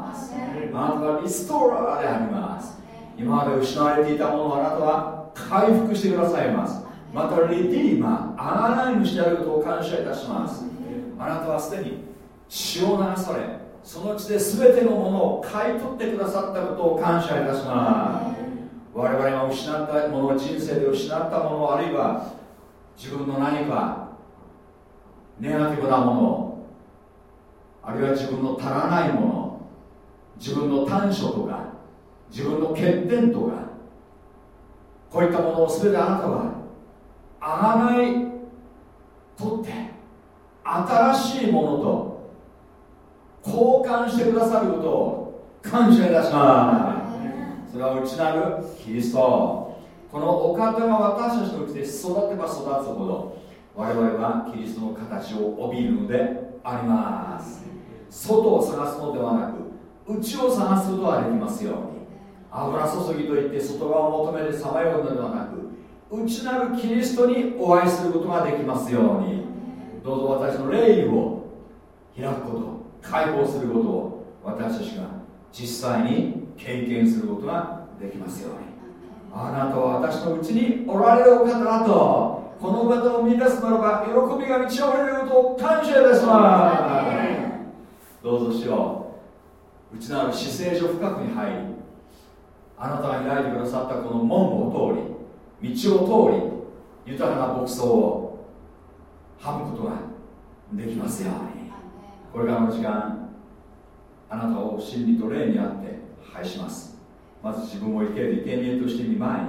ますあなたがリストラーであります。今まで失われていたものをあなたは回復してくださいます。またリディーマーあないにしてあることを感謝いたします。あなたはすでに血を流されその地で全てのものを買い取ってくださったことを感謝いたします。我々が失ったもの人生で失ったものあるいは自分の何かネガティブなものあるいは自分の足らないもの自分の短所とか自分の欠点とかこういったものを全てあなたはあがない取って新しいものと交換してくださることを感謝いたします。それは内なるキリスト。このお方が私たちのうちで育てば育つほど我々はキリストの形を帯びるのであります。外を探すのではなく内を探すことができますように。油注ぎといって外側を求めてさまようのではなく内なるキリストにお会いすることができますように。どうぞ私の霊を開くこと解放することを私たちが実際に経験することができますように。あなたは私のうちにおられるお方だとこの方を見出すならば喜びが満ち溢れることを感謝いたします。どうぞしよう。内なる姿勢上深くに入りあなたが開いてくださったこの門を通り道を通り豊かな牧草をはむことができますように。これからの時間あなたを真理と霊にあって拝します。まず自分を生ける生贄として見前に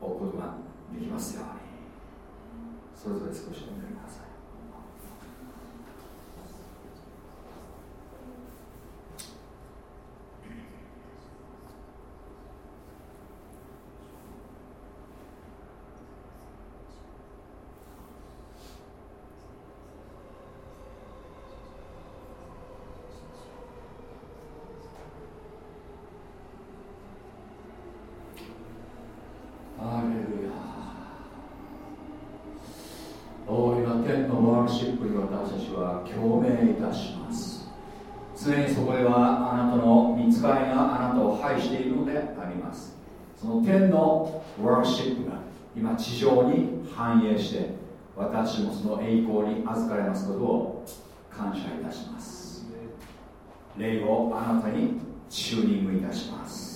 置くことができますように。それぞれ少しお願い。共鳴いたします常にそこではあなたの見つかりがあなたを拝しているのでありますその天のワーシップが今地上に反映して私もその栄光に預かれますことを感謝いたします。霊をあなたにチューニングいたします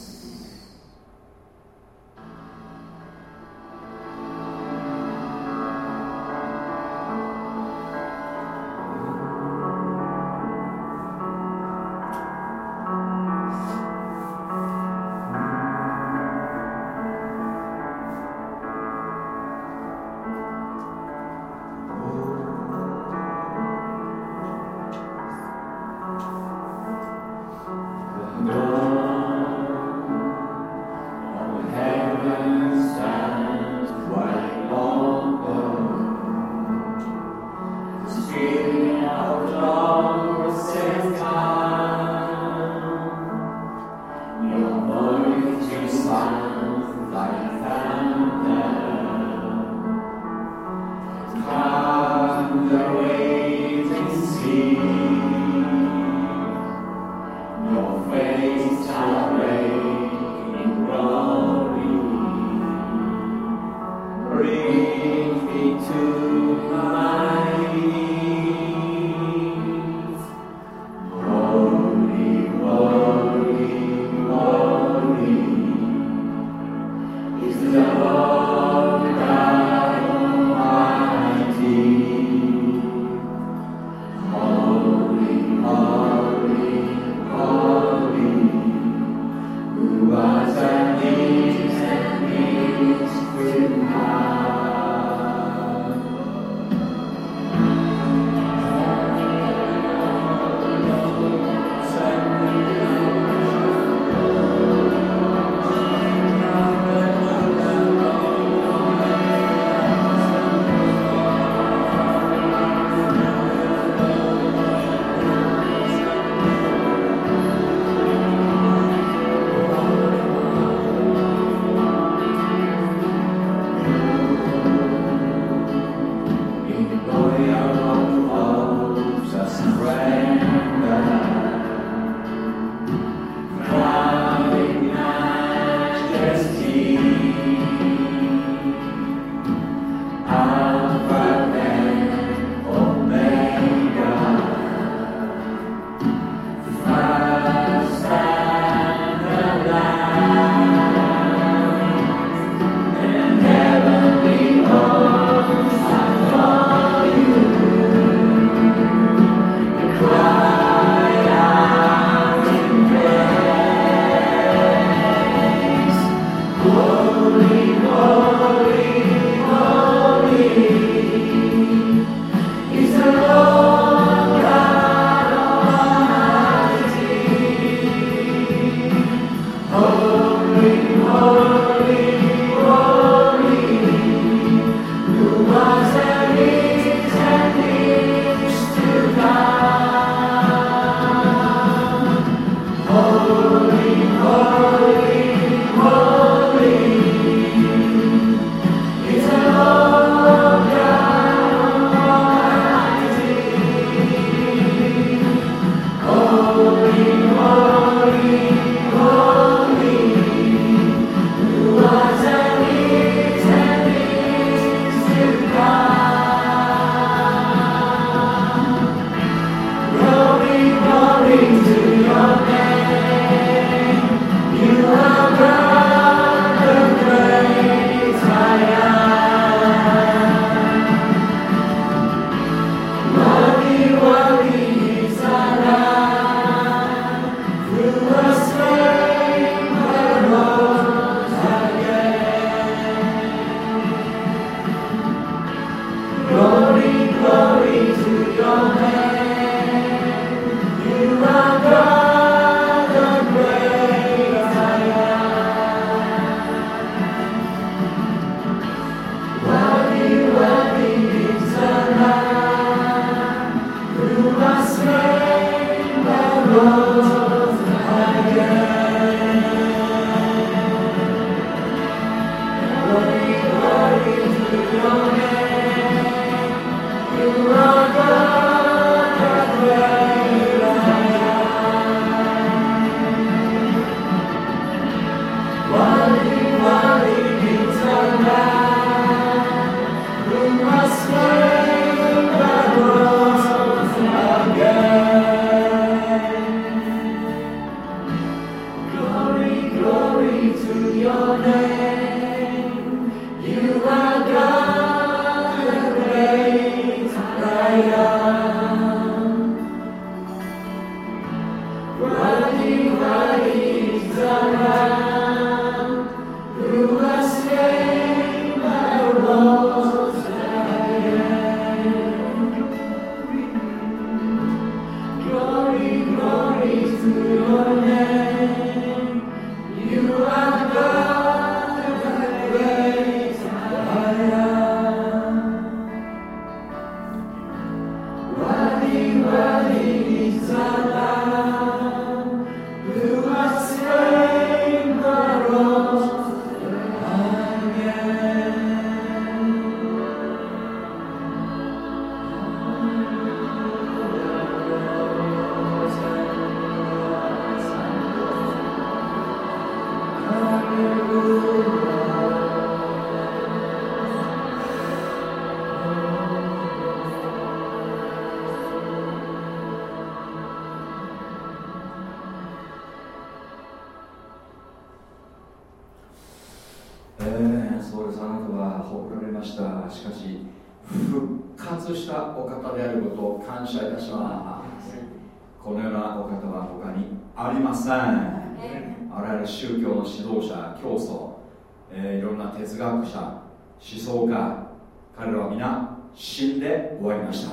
彼らは皆死んで終わりました。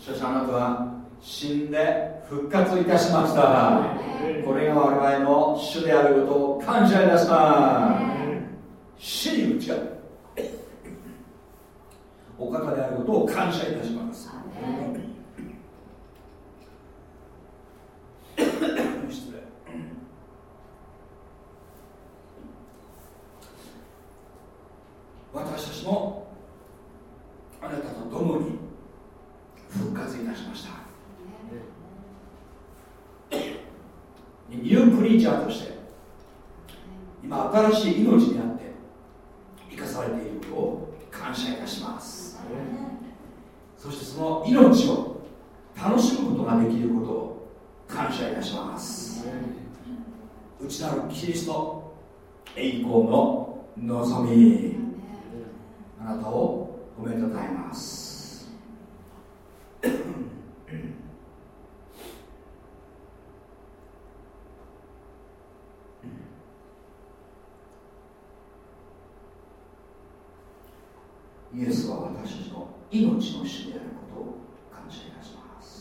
しかしあなたは死んで復活いたしました。これが我々の主であることを感謝いたします。死に打ち合うお方であることを感謝いたします。私たちもあなたと共に復活いたしました。ニュークリーチャーとして今新しい命にあって生かされていることを感謝いたします。そしてその命を楽しむことができることを感謝いたします。内なるキリスト栄光の望み。あなたをおめでとうございます。イエスは私たちの命の主であることを感謝いたします。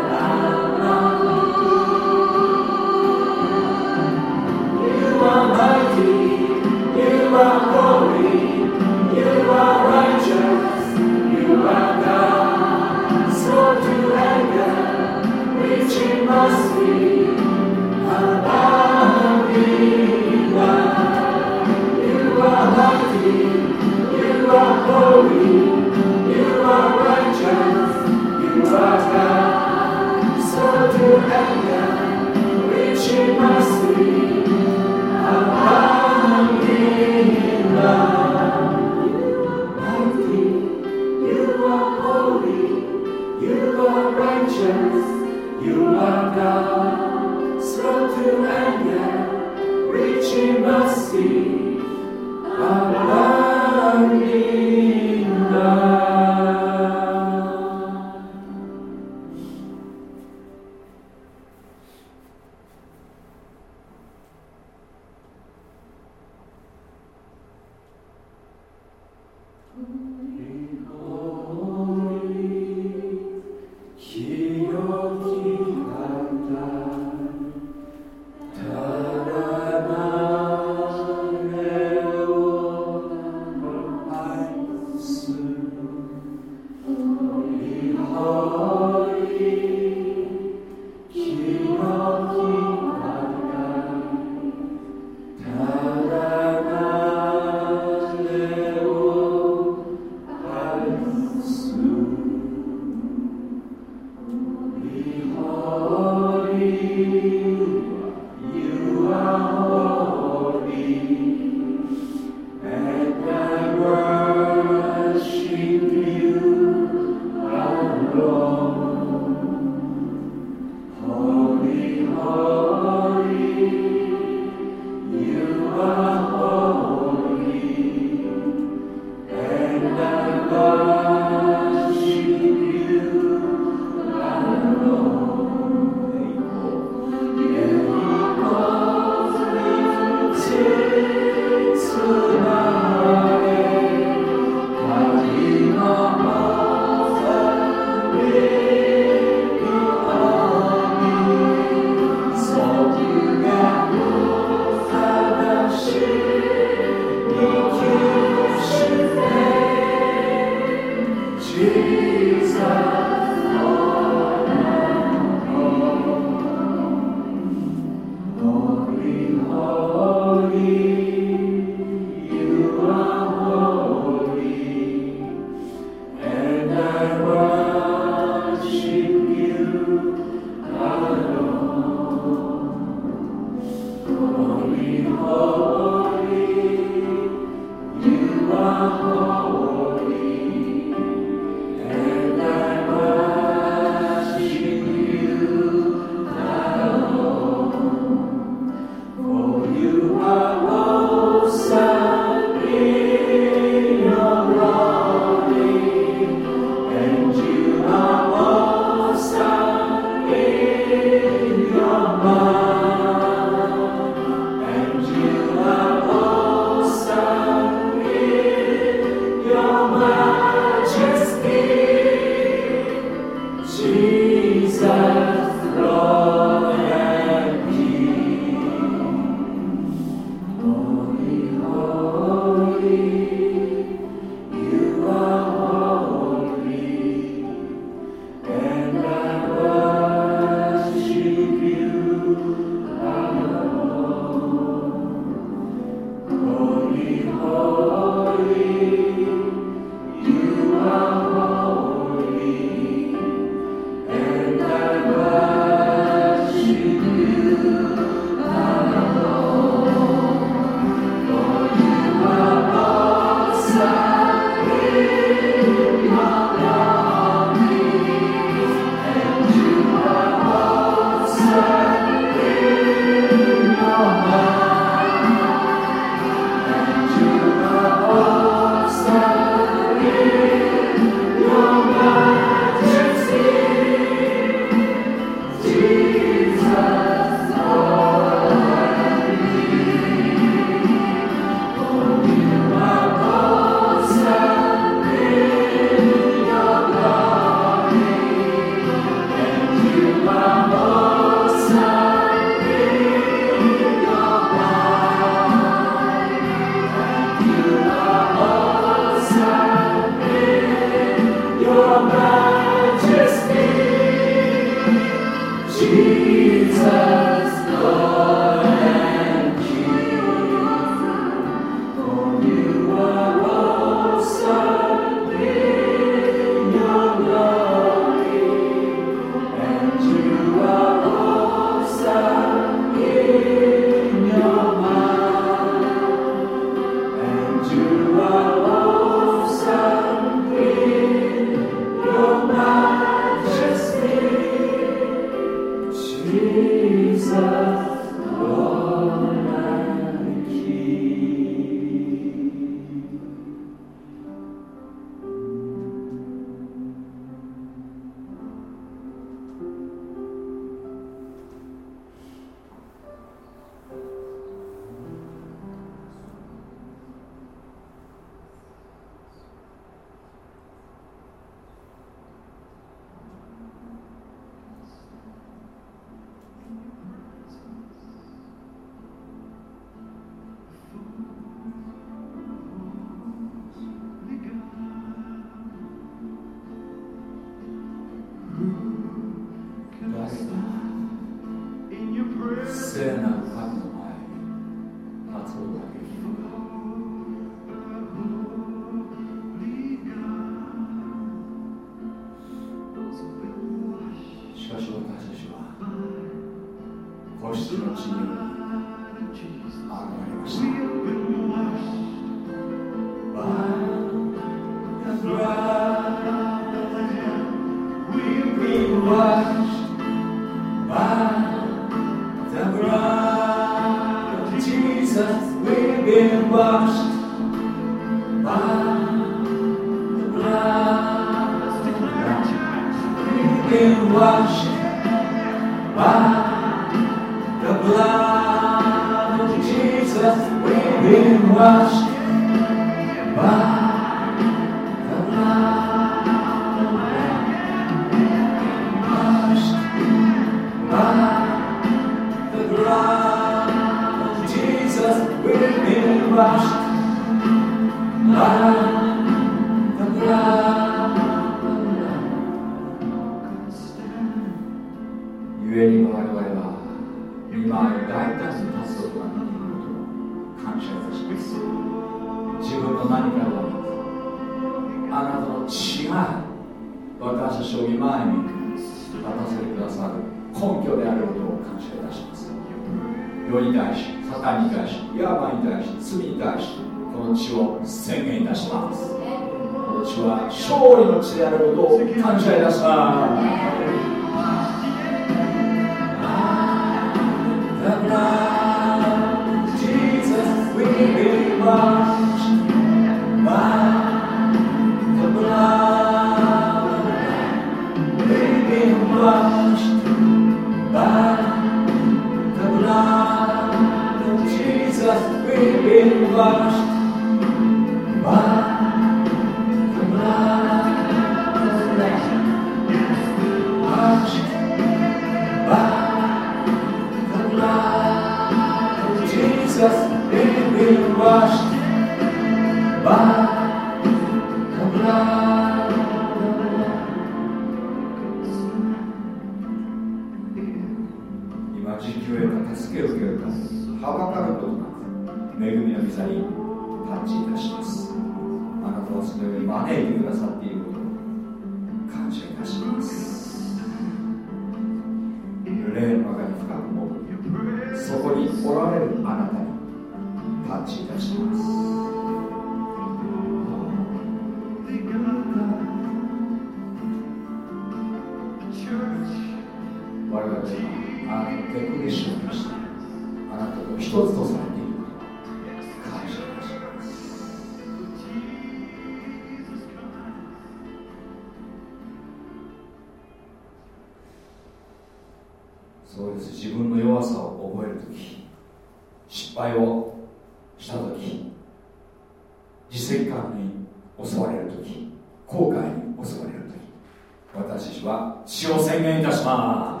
します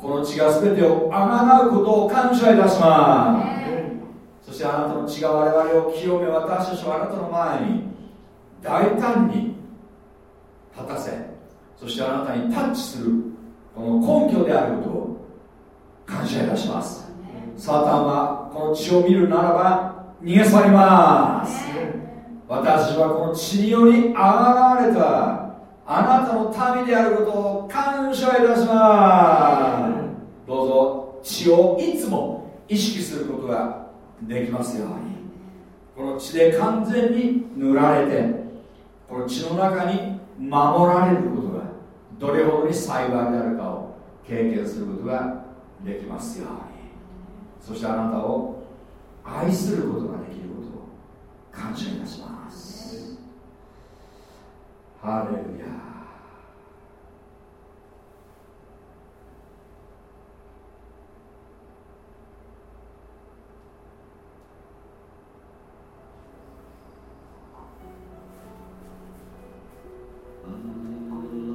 この血が全てをあがなうことを感謝いたします。そしてあなたの血が我々を清め私たちはあなたの前に大胆に立たせそしてあなたにタッチするこの根拠であることを感謝いたします。サタンはこの血を見るならば逃げ去ります私はこの血によりあがられた。あなたの民であることを感謝いたしますどうぞ血をいつも意識することができますように。この血で完全に塗られてこの血の中に守られることがどれほどに幸いであるかを経験することができますように。そしてあなたを愛することができることを感謝いたします。ハレルヤ「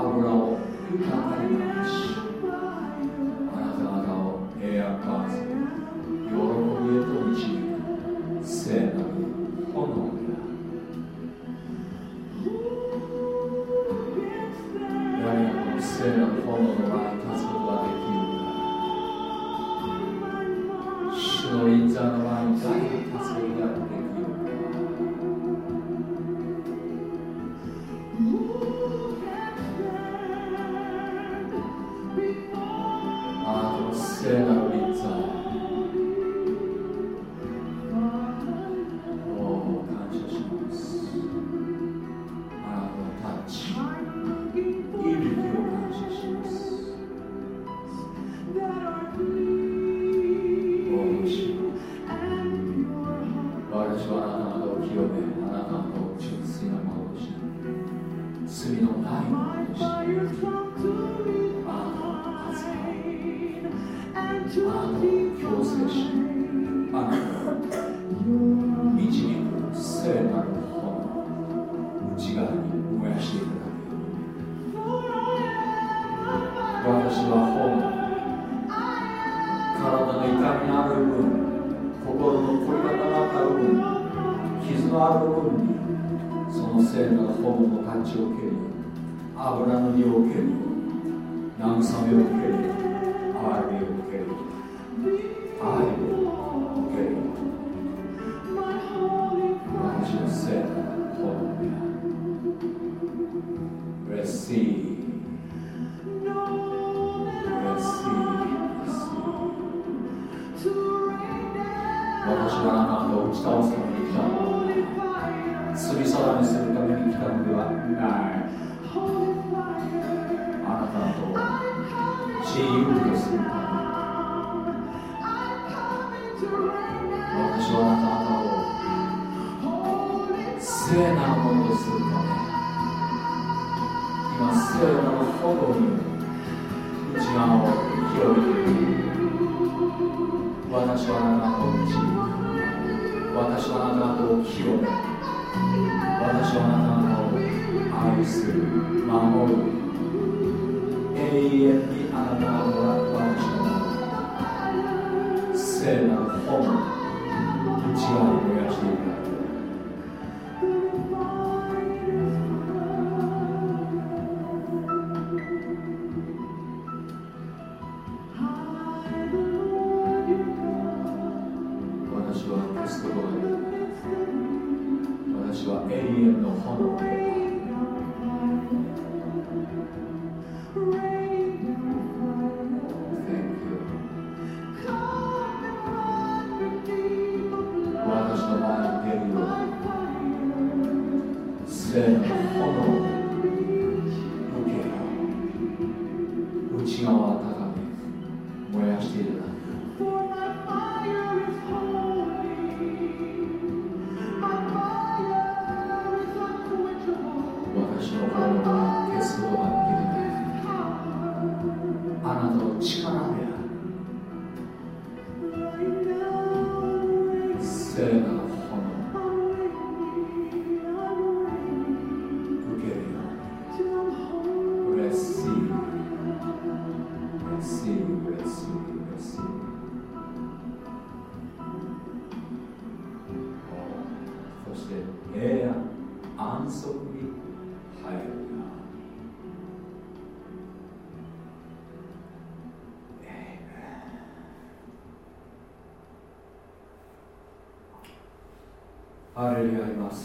Abra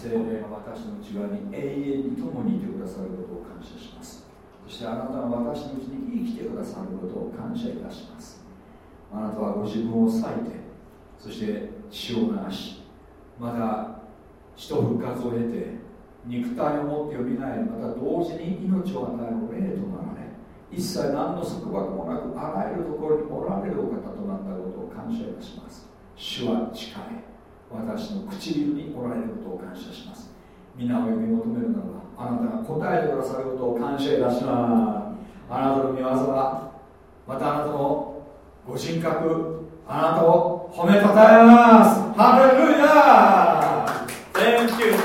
精霊が私の内側に永遠に共にいてくださることを感謝します。そしてあなたは私のうちに生きてくださることを感謝いたします。あなたはご自分を裂いてそして血を流しまた死と復活を得て肉体を持ってよみがえりまた同時に命を与える霊となられ一切何の束縛もなくあらゆるところにおられるお方となったことを感謝いたします。主は近い私の唇におられることを感謝します。皆を呼び求めるならばあなたが答えてくださることを感謝いたします。あなたの御業はまたあなたのご人格あなたを褒めたたえます。ハレルヤ Thank you.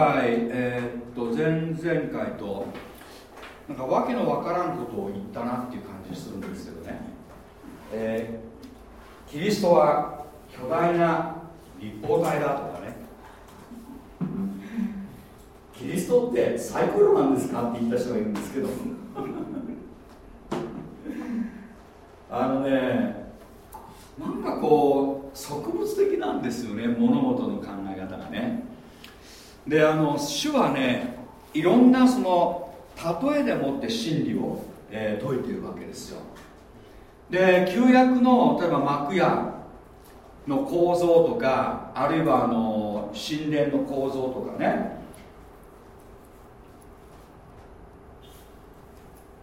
回、えーっと前々回となんかわけのわからんことを言ったなっていう感じするんですけどね、えーキリストは巨大な立方体だとかね。キリストってサイコロなんですかって言った人がいるんですけど。あのねなんかこう植物的なんですよね。物事の考え方がね。であの主はねいろんなその例えでもって真理を、えー説いているわけですよ。で旧約の例えば幕屋の構造とかあるいはあの神殿の構造とかね。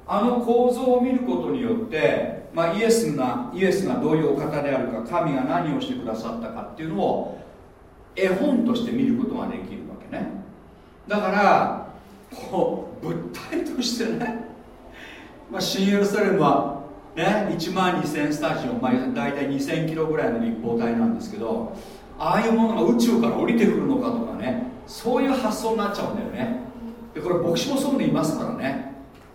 あの構造を見ることによって、まあ、イエスがイエスがどういうお方であるか神が何をしてくださったかっていうのを絵本として見ることができる。ね。だからこう物体としてね、まあ、新エルサレムはね1万2000スタジオ、まあ、大体2000キロぐらいの立方体なんですけどああいうものが宇宙から降りてくるのかとかねそういう発想になっちゃうんだよね。でこれ牧師もそういうのいますからね。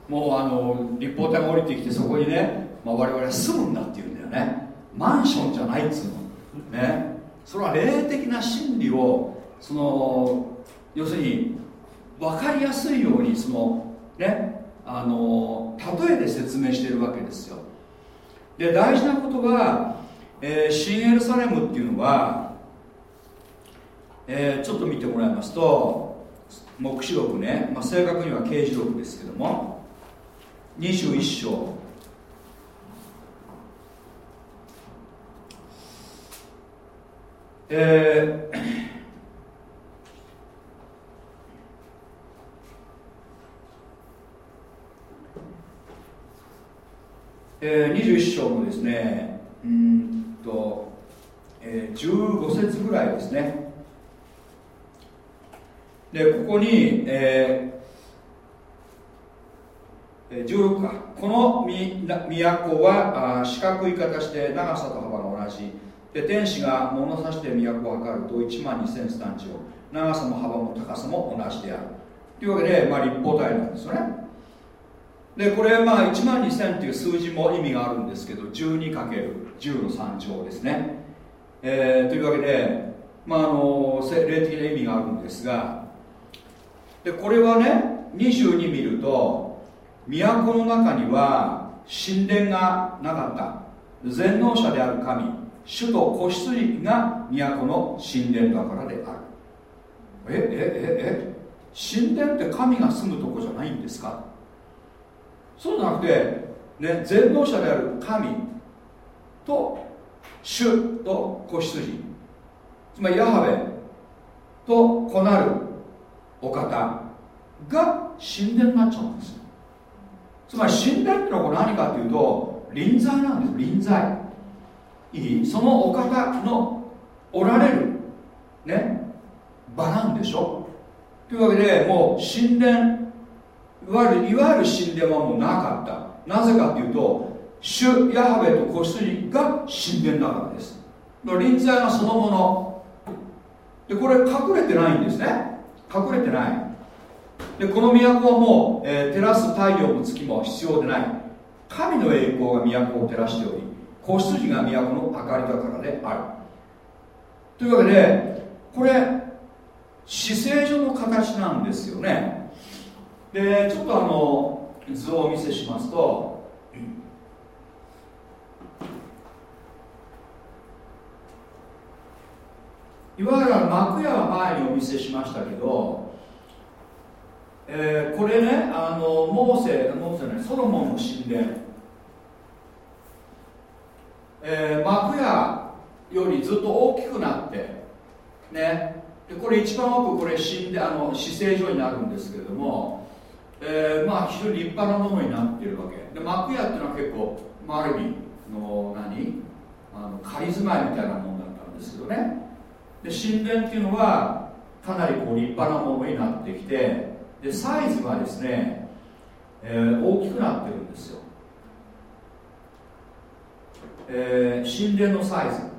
もうあの立方体が降りてきてそこにね、まあ、我々は住むんだっていうんだよね。マンションじゃないっつうの。ね。それは霊的な真理をその要するに分かりやすいようにそのねあの例えで説明しているわけですよ。で大事なことは、えー新エルサレムっていうのは、えーちょっと見てもらいますと黙示録ね、まあ、正確には刑事録ですけども21章。えーえー、21章のですねうんと、えー15節ぐらいですね。でここに、えー16か。この都は四角い形で長さと幅が同じ。で天使が物差して都を測ると1万2000スタンチを。長さも幅も高さも同じである。というわけで、まあ、立方体なんですよね。でこれまあ1万2000という数字も意味があるんですけど 12×10 の3乗ですね、えーというわけで、まあ、あのせ霊的な意味があるんですがでこれはね22見ると都の中には神殿がなかった。全能者である神主と子羊が都の神殿だからである。ええええ神殿って神が住むとこじゃないんですか？そうじゃなくて、ね、全能者である神と主と子羊。つまりヤハベと子なるお方が神殿になっちゃうんですつまり神殿ってのは何かっていうと臨在なんです臨在。いいそのお方のおられるね場なんでしょ。というわけでもう神殿いわゆるいわゆる神殿はもうなかった。なぜかというと主ヤハベと子羊が神殿だからです。だから臨在がそのもの。でこれ隠れてないんですね。隠れてない。でこの都はもう、えー照らす太陽も月も必要でない。神の栄光が都を照らしており子羊が都の明かりだからである。というわけでこれ死聖所の形なんですよね。でちょっとあの図をお見せしますといわゆる幕屋は前にお見せしましたけど、えーこれねあのモーセモーセねソロモンの神殿。えー、幕屋よりずっと大きくなってね。でこれ一番奥これ死んであの死聖所になるんですけれども、えー、まあ非常に立派なものになっているわけ。で幕屋っていうのは結構、まあ、ある意味の何？あの仮住まいみたいなものだったんですけどね。で神殿っていうのはかなりこう立派なものになってきてでサイズがですね、えー、大きくなってるんですよ、えー、神殿のサイズ。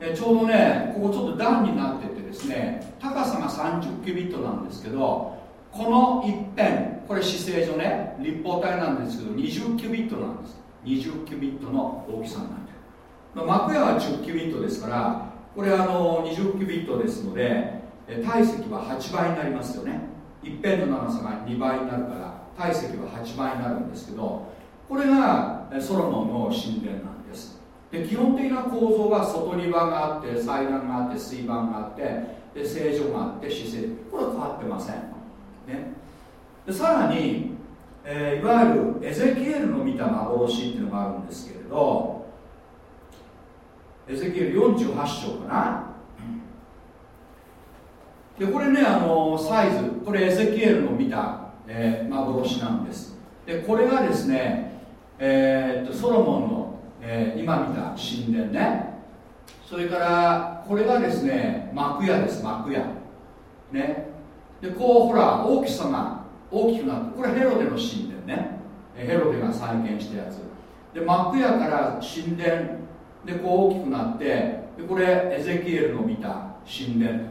えちょうどねここちょっと段になっててですね高さが30キュビットなんですけどこの一辺これ姿勢上ね立方体なんですけど20キュビットなんです。20キュビットの大きさになってる、まあ、幕屋は10キュビットですからこれあの20キュビットですので体積は8倍になりますよね。一辺の長さが2倍になるから体積は8倍になるんですけどこれがソロモンの神殿なんです。で基本的な構造は外庭があって祭壇があって水盤があってで聖女があって姿勢。これは変わってません、ね、でさらに、えー、いわゆるエゼキエルの見た幻っていうのがあるんですけれどエゼキエル48章かな。でこれねあのサイズ。これエゼキエルの見た、えー、幻なんです。でこれがですね、えー、っとソロモンのえー、今見た神殿ね。それからこれがですね幕屋です幕屋。ね。でこうほら大きさが大きくなってこれヘロデの神殿ね。ヘロデが再現したやつ。で幕屋から神殿でこう大きくなってでこれエゼキエルの見た神殿。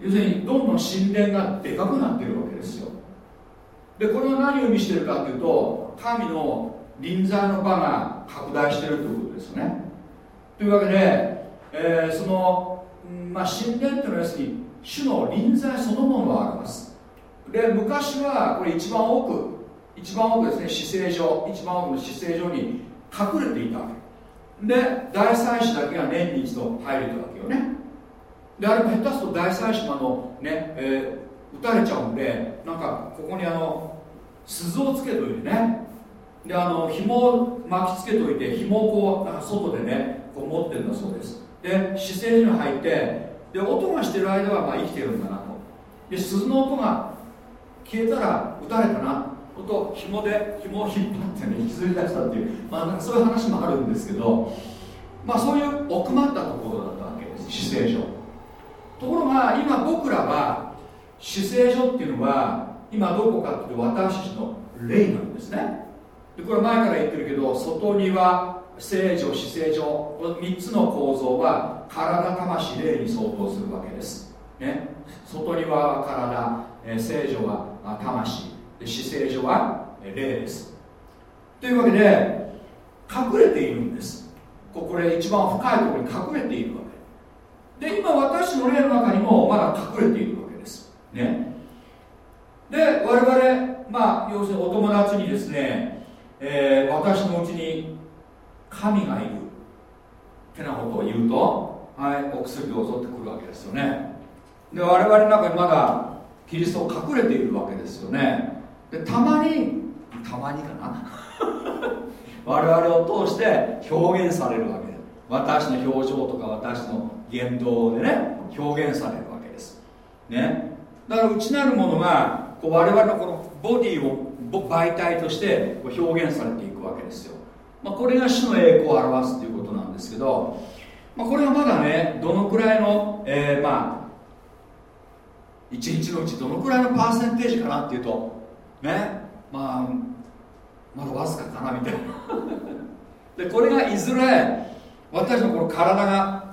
要するにどんどん神殿がでかくなってるわけですよ。でこれは何を意味してるかというと神の臨在の場が拡大しているということですよね。というわけで、えー、その、まあ、神殿というのは要するに主の臨在そのものを表す。で昔はこれ一番奥一番奥ですね死聖所一番奥の死聖所に隠れていたわけ。で大祭司だけが年に一度入れたわけよね。であれも下手すと大祭司ののね、えー、撃たれちゃうんでなんかここにあの鈴をつけといてねであの紐を巻きつけといて紐をこう外でねこう持ってるんだそうです。で姿勢に入ってで音がしてる間はまあ生きてるんだなと。で鈴の音が消えたら撃たれたなと紐で紐を引っ張ってね引きずり出したっていう、まあ、なんかそういう話もあるんですけどまあそういう奥まったところだったわけです姿勢上。ところが今僕らは姿勢上っていうのは今どこかっていうと私たちの霊なんですね。でこれ前から言ってるけど外庭聖女死聖女この3つの構造は体魂霊に相当するわけです、ね、外庭は体、え聖女は魂。死聖女は霊です。というわけで隠れているんです。これ一番深いところに隠れているわけ。で今私の霊の中にもまだ隠れているわけです。ね。で我々まあ要するにお友達にですねえー、私のうちに神がいるってなことを言うとはいお薬を襲ってくるわけですよね。で我々の中にまだキリストを隠れているわけですよね。でたまにたまにかな？我々を通して表現されるわけ。です私の表情とか私の言動でね表現されるわけです。ね。だから内なるものがこう我々のこのボディを媒体として表現されていくわけですよ、まあ、これが主の栄光を表すということなんですけど、まあ、これはまだねどのくらいの、えー、まあ一日のうちどのくらいのパーセンテージかなっていうとねまあまだわずかかなみたいな。でこれがいずれ私のこの体が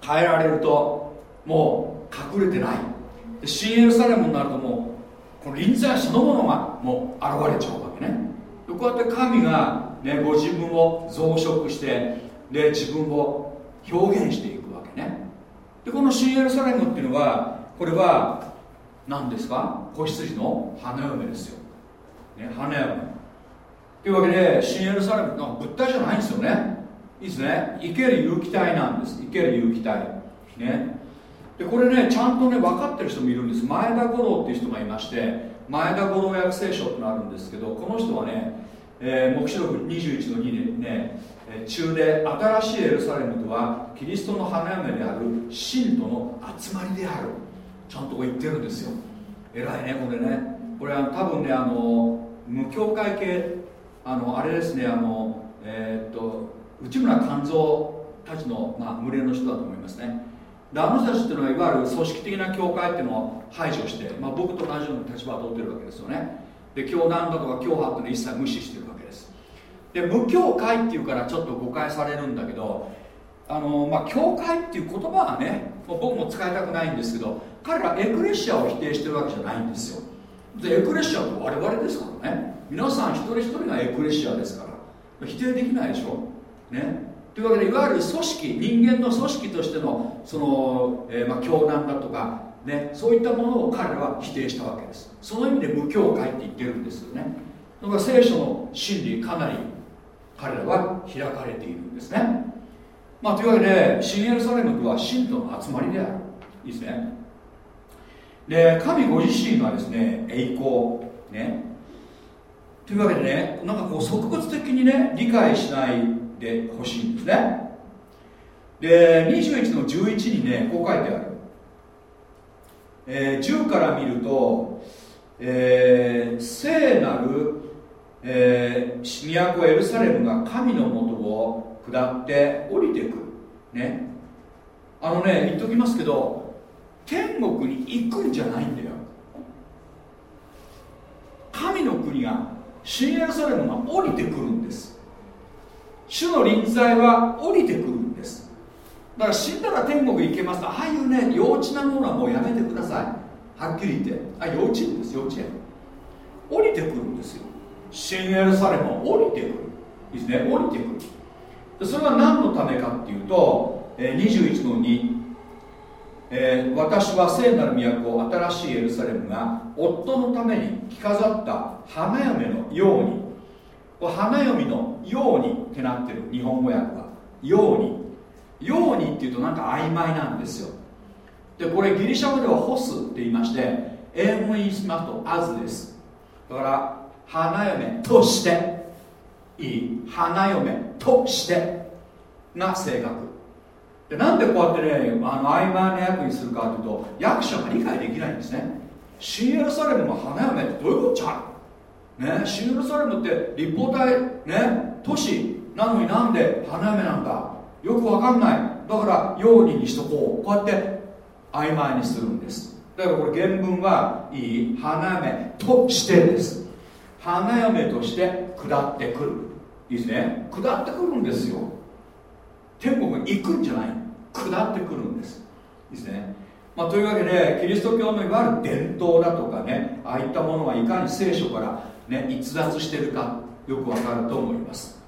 変えられるともう隠れてない。で新エルサレムになるともうこの臨在そのものがもう現れちゃうわけね。こうやって神が、ね、ご自分を増殖してで自分を表現していくわけね。でこの新エルサレムっていうのはこれは何ですか？子羊の花嫁ですよ、ね、花嫁。というわけで新エルサレムの物体じゃないんですよね。いいですね。生ける有機体なんです。生ける有機体。ね。でこれねちゃんとね分かってる人もいるんです。前田五郎っていう人がいまして前田五郎訳聖書ってのあるんですけどこの人はね、ええー、目視録21の2でね中で新しいエルサレムとはキリストの花嫁である信徒の集まりである。ちゃんと言ってるんですよ。偉いねこれね。これは多分ねあの無教会系あのあれですねあのえー、っと内村勘三たちの、まあ、群れの人だと思いますね。であの人たちっていうのはいわゆる組織的な教会っていうのを排除して、まあ、僕と同じような立場を取ってるわけですよね。で教団だとか教派っていうのは一切無視してるわけです。で無教会っていうからちょっと誤解されるんだけどあのまあ教会っていう言葉はね僕も使いたくないんですけど彼らエクレシアを否定してるわけじゃないんですよ。でエクレシアって我々ですからね。皆さん一人一人がエクレシアですから否定できないでしょ？ね。というわけでいわゆる組織人間の組織としてのその、えー、まあ、教団だとか、ね、そういったものを彼らは否定したわけです。その意味で無教会って言ってるんですよね。だから聖書の真理かなり彼らは開かれているんですね。まあというわけで新エルサレムとは信徒の集まりである。いいですね。で神ご自身がですね栄光ね。というわけでねなんかこう植物的にね理解しないでほしいんですね。で21の11にねこう書いてある、えー、10から見ると、えー、聖なる、えー、都エルサレムが神のもとを下って降りてく。ね。あのね言っときますけど天国に行くんじゃないんだよ。神の国が新エルサレムが降りてくるんです。主の臨在は降りてくるんです。だから死んだら天国行けますと。ああいうね幼稚なものはもうやめてください。はっきり言って。あ幼稚園です幼稚園。降りてくるんですよ。新エルサレムを降りてくる。いいですね。降りてくる。それは何のためかっていうと、えー、21の2、えー、私は聖なる都新しいエルサレムが夫のために着飾った花嫁のように花嫁のようにってなってる日本語訳は。ように。ようにっていうとなんか曖昧なんですよ。でこれギリシャ語ではホスって言いまして英語にしますとアズです。だから花嫁としていい花嫁としてが正確でなんでこうやってねあの曖昧な訳にするかというと役者が理解できないんですね。シエルサレムの花嫁ってどういうことちゃうね、シエルサレムって立方体、ね、都市なのになんで花嫁なんだ？よくわかんない。だから用ににしとこう。こうやって曖昧にするんです。だからこれ原文はいい花嫁としてです。花嫁として下ってくる。いいですね。下ってくるんですよ。天国に行くんじゃない。下ってくるんです。いいですね。まあ、というわけでキリスト教のいわゆる伝統だとかねああいったものはいかに聖書からね、逸脱してるかよくわかると思います。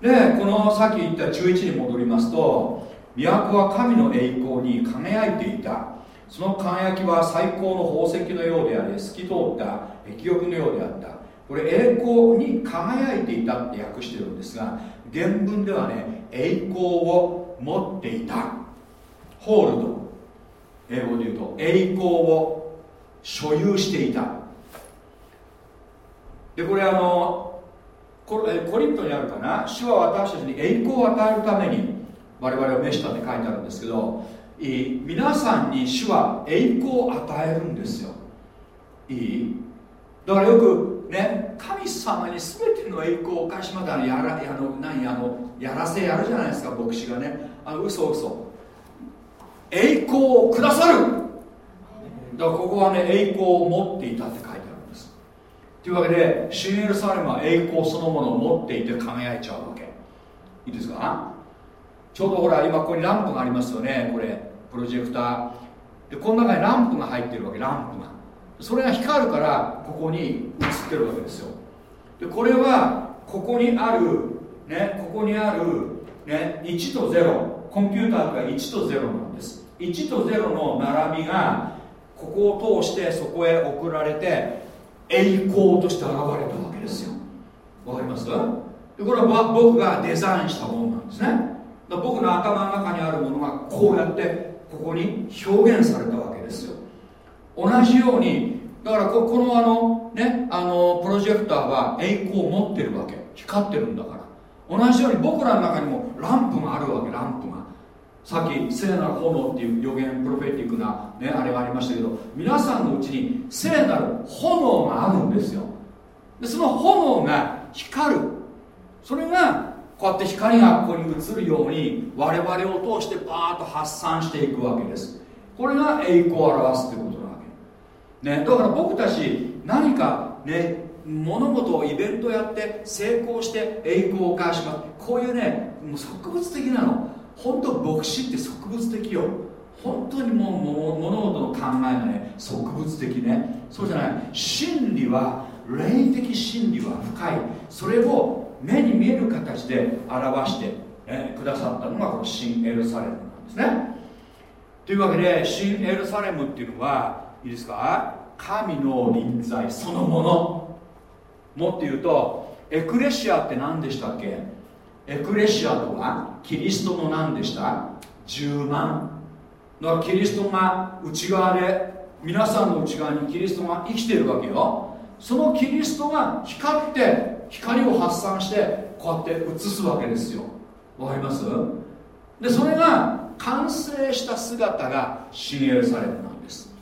でこのさっき言った11に戻りますと都は神の栄光に輝いていた。その輝きは最高の宝石のようであり透き通った碧玉のようであった。これ栄光に輝いていたって訳してるんですが原文ではね栄光を持っていた。ホールド。英語で言うと栄光を所有していた。でこれあのココリントにあるかな？主は私たちに栄光を与えるために我々を召したって書いてあるんですけどいい皆さんに主は栄光を与えるんですよ。いい。だからよくね神様に全ての栄光をお返しまでやらあの何あのやらせやるじゃないですか牧師がね。あの嘘嘘。栄光をくださる。だからここはね栄光を持っていたって書いてある。というわけでシエルサレムは栄光そのものを持っていて輝いちゃうわけ。いいですか？ちょうどほら今ここにランプがありますよね。これプロジェクター。でこの中にランプが入ってるわけランプが。それが光るからここに映ってるわけですよ。でこれはここにあるねここにある、ね、1と0コンピューターが1と0なんです。1と0の並びがここを通してそこへ送られて栄光として現れたわけですよ。わかりますでこれは僕がデザインしたものなんですね。僕の頭の中にあるものがこうやってここに表現されたわけですよ。同じようにだからここのあのねあのプロジェクターは栄光を持ってるわけ。光ってるんだから。同じように僕らの中にもランプがあるわけ。ランプが。さっき聖なる炎っていう予言プロフェティックな、ね、あれがありましたけど皆さんのうちに聖なる炎があるんですよ。でその炎が光る。それがこうやって光がここに映るように我々を通してバーッと発散していくわけです。これが栄光を表すということなわけ、ね、だから僕たち何かね物事をイベントやって成功して栄光を返します。こういうねもう植物的なの。本当牧師って植物的よ。本当にもう物事の考えがね植物的ね。そうじゃない。真理は霊的真理は深い。それを目に見える形で表して、ね、くださったのがこの新エルサレムなんですね。というわけで新エルサレムっていうのはいいですか？神の臨在そのもの。もっていうとエクレシアって何でしたっけ？エクレシアとはキリストの何でした？10万。だからキリストが内側で皆さんの内側にキリストが生きているわけよ。そのキリストが光って光を発散してこうやって映すわけですよ。わかります？でそれが完成した姿がシエルサレムなんです。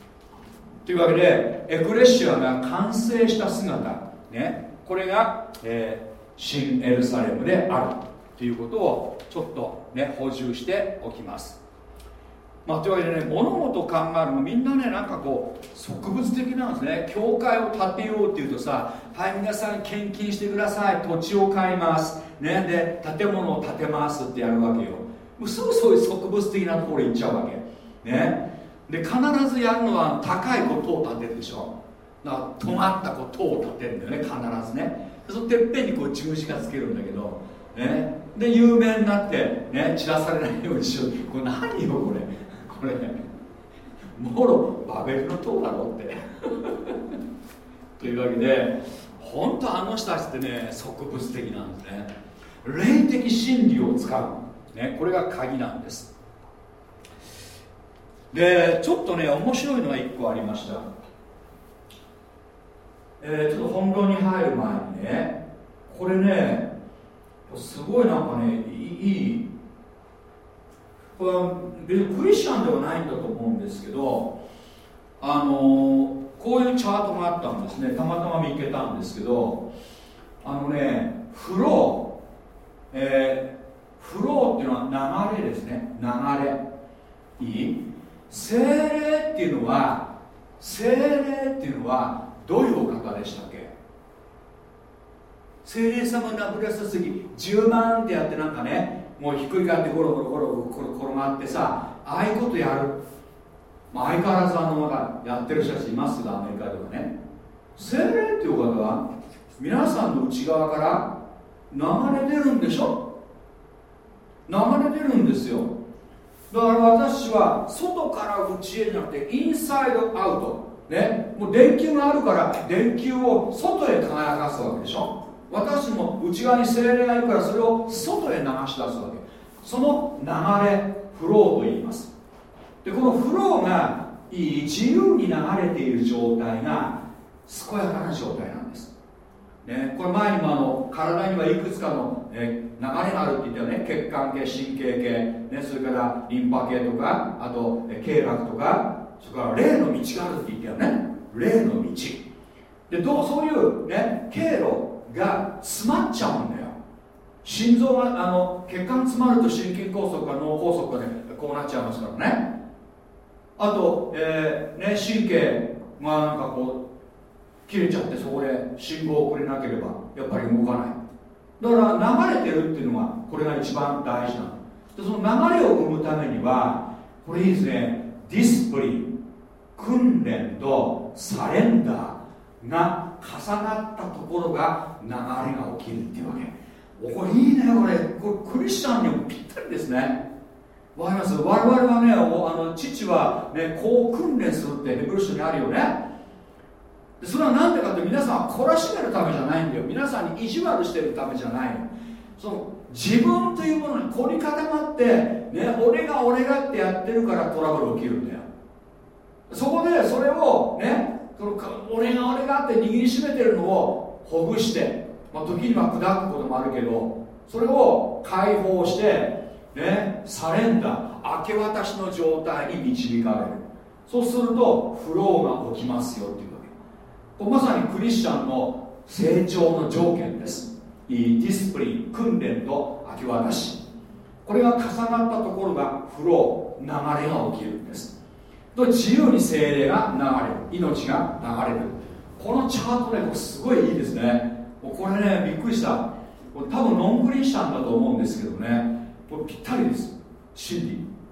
というわけでエクレシアが完成した姿ね。これが、えー、新エルサレムである。ということをちょっとね補充しておきます。まあ、というわけでね物事を考えるのみんなねなんかこう植物的なんですね。教会を建てようっていうとさはい皆さん献金してください。土地を買います。ねで建物を建てますってやるわけよ。すぐそういう植物的なところ行っちゃうわけ。ね。で必ずやるのは高いことを建てるでしょ。だから尖ったことを建てるんだよね必ずね。そのてっぺんにこう十字架つけるんだけどね。で有名になってね散らされないようにしよう。これ何よこれ。これもろバベルの塔だろって。というわけで本当あの人たちってね植物的なんですね。霊的真理を使う、ね、これが鍵なんです。でちょっとね面白いのが1個ありました、えー、ちょっと本論に入る前にねこれねすごいなんかねいいこれは別にクリスチャンではないんだと思うんですけどあのこういうチャートがあったんですね。たまたま見つけたんですけどあのねフロー、えー、フローっていうのは流れですね。流れ。いい？精霊っていうのは精霊っていうのはどういうお方でしたっけ？精霊様の油注ぎ10万ってやってなんかねもうひっくり返ってゴロゴロゴロゴロ転がってさああいうことやる、まあ、相変わらずあのまだやってる人たちいますがアメリカではね。精霊っていう方は皆さんの内側から流れ出るんでしょ？流れ出るんですよ。だから私は外から内へじゃなくてインサイドアウト。ね。もう電球があるから電球を外へ輝かすわけでしょ？私も内側に精霊がいるからそれを外へ流し出すわけ。その流れフローと言います。でこのフローが自由に流れている状態が健やかな状態なんです、ね、これ前にもあの体にはいくつかの、え流れがあるって言ったよね。血管系神経系、ね、それからリンパ系とかあと経絡とか。それから霊の道があるって言ったよね。霊の道。でどうそういうね経路が詰まっちゃうんだよ。心臓があの血管詰まると心筋梗塞か脳梗塞がねこうなっちゃいますからね。あと、えー、ね、神経がなんかこう切れちゃってそこで信号を送れなければやっぱり動かない。だから流れてるっていうのがこれが一番大事なの。でその流れを生むためにはこれいいですね。ディスプリン訓練とサレンダーが重なったところが流れが起きるっていうわけ。これいいねこれ。これクリスチャンにもぴったりですね。わかります？我々はねあの父は、ね、こう訓練するってヘブル書にあるよね。それは何でかって皆さん懲らしめるためじゃないんだよ。皆さんに意地悪してるためじゃないの。その自分というものに凝り固まって、ね、俺が俺がってやってるからトラブル起きるんだよ。そこでそれをねその俺が俺がって握りしめてるのをほぐして、まあ、時には砕くこともあるけどそれを解放してねサレンダー明け渡しの状態に導かれる。そうするとフローが起きますよっていうわけ。こまさにクリスチャンの成長の条件です。ディスプリン訓練と明け渡し。これが重なったところがフロー流れが起きるんです。と自由に精霊が流れる。命が流れる。このチャートねこれすごいいいですね。これねびっくりした。これ多分ノンクリスチャンだと思うんですけどね。これぴったりです。真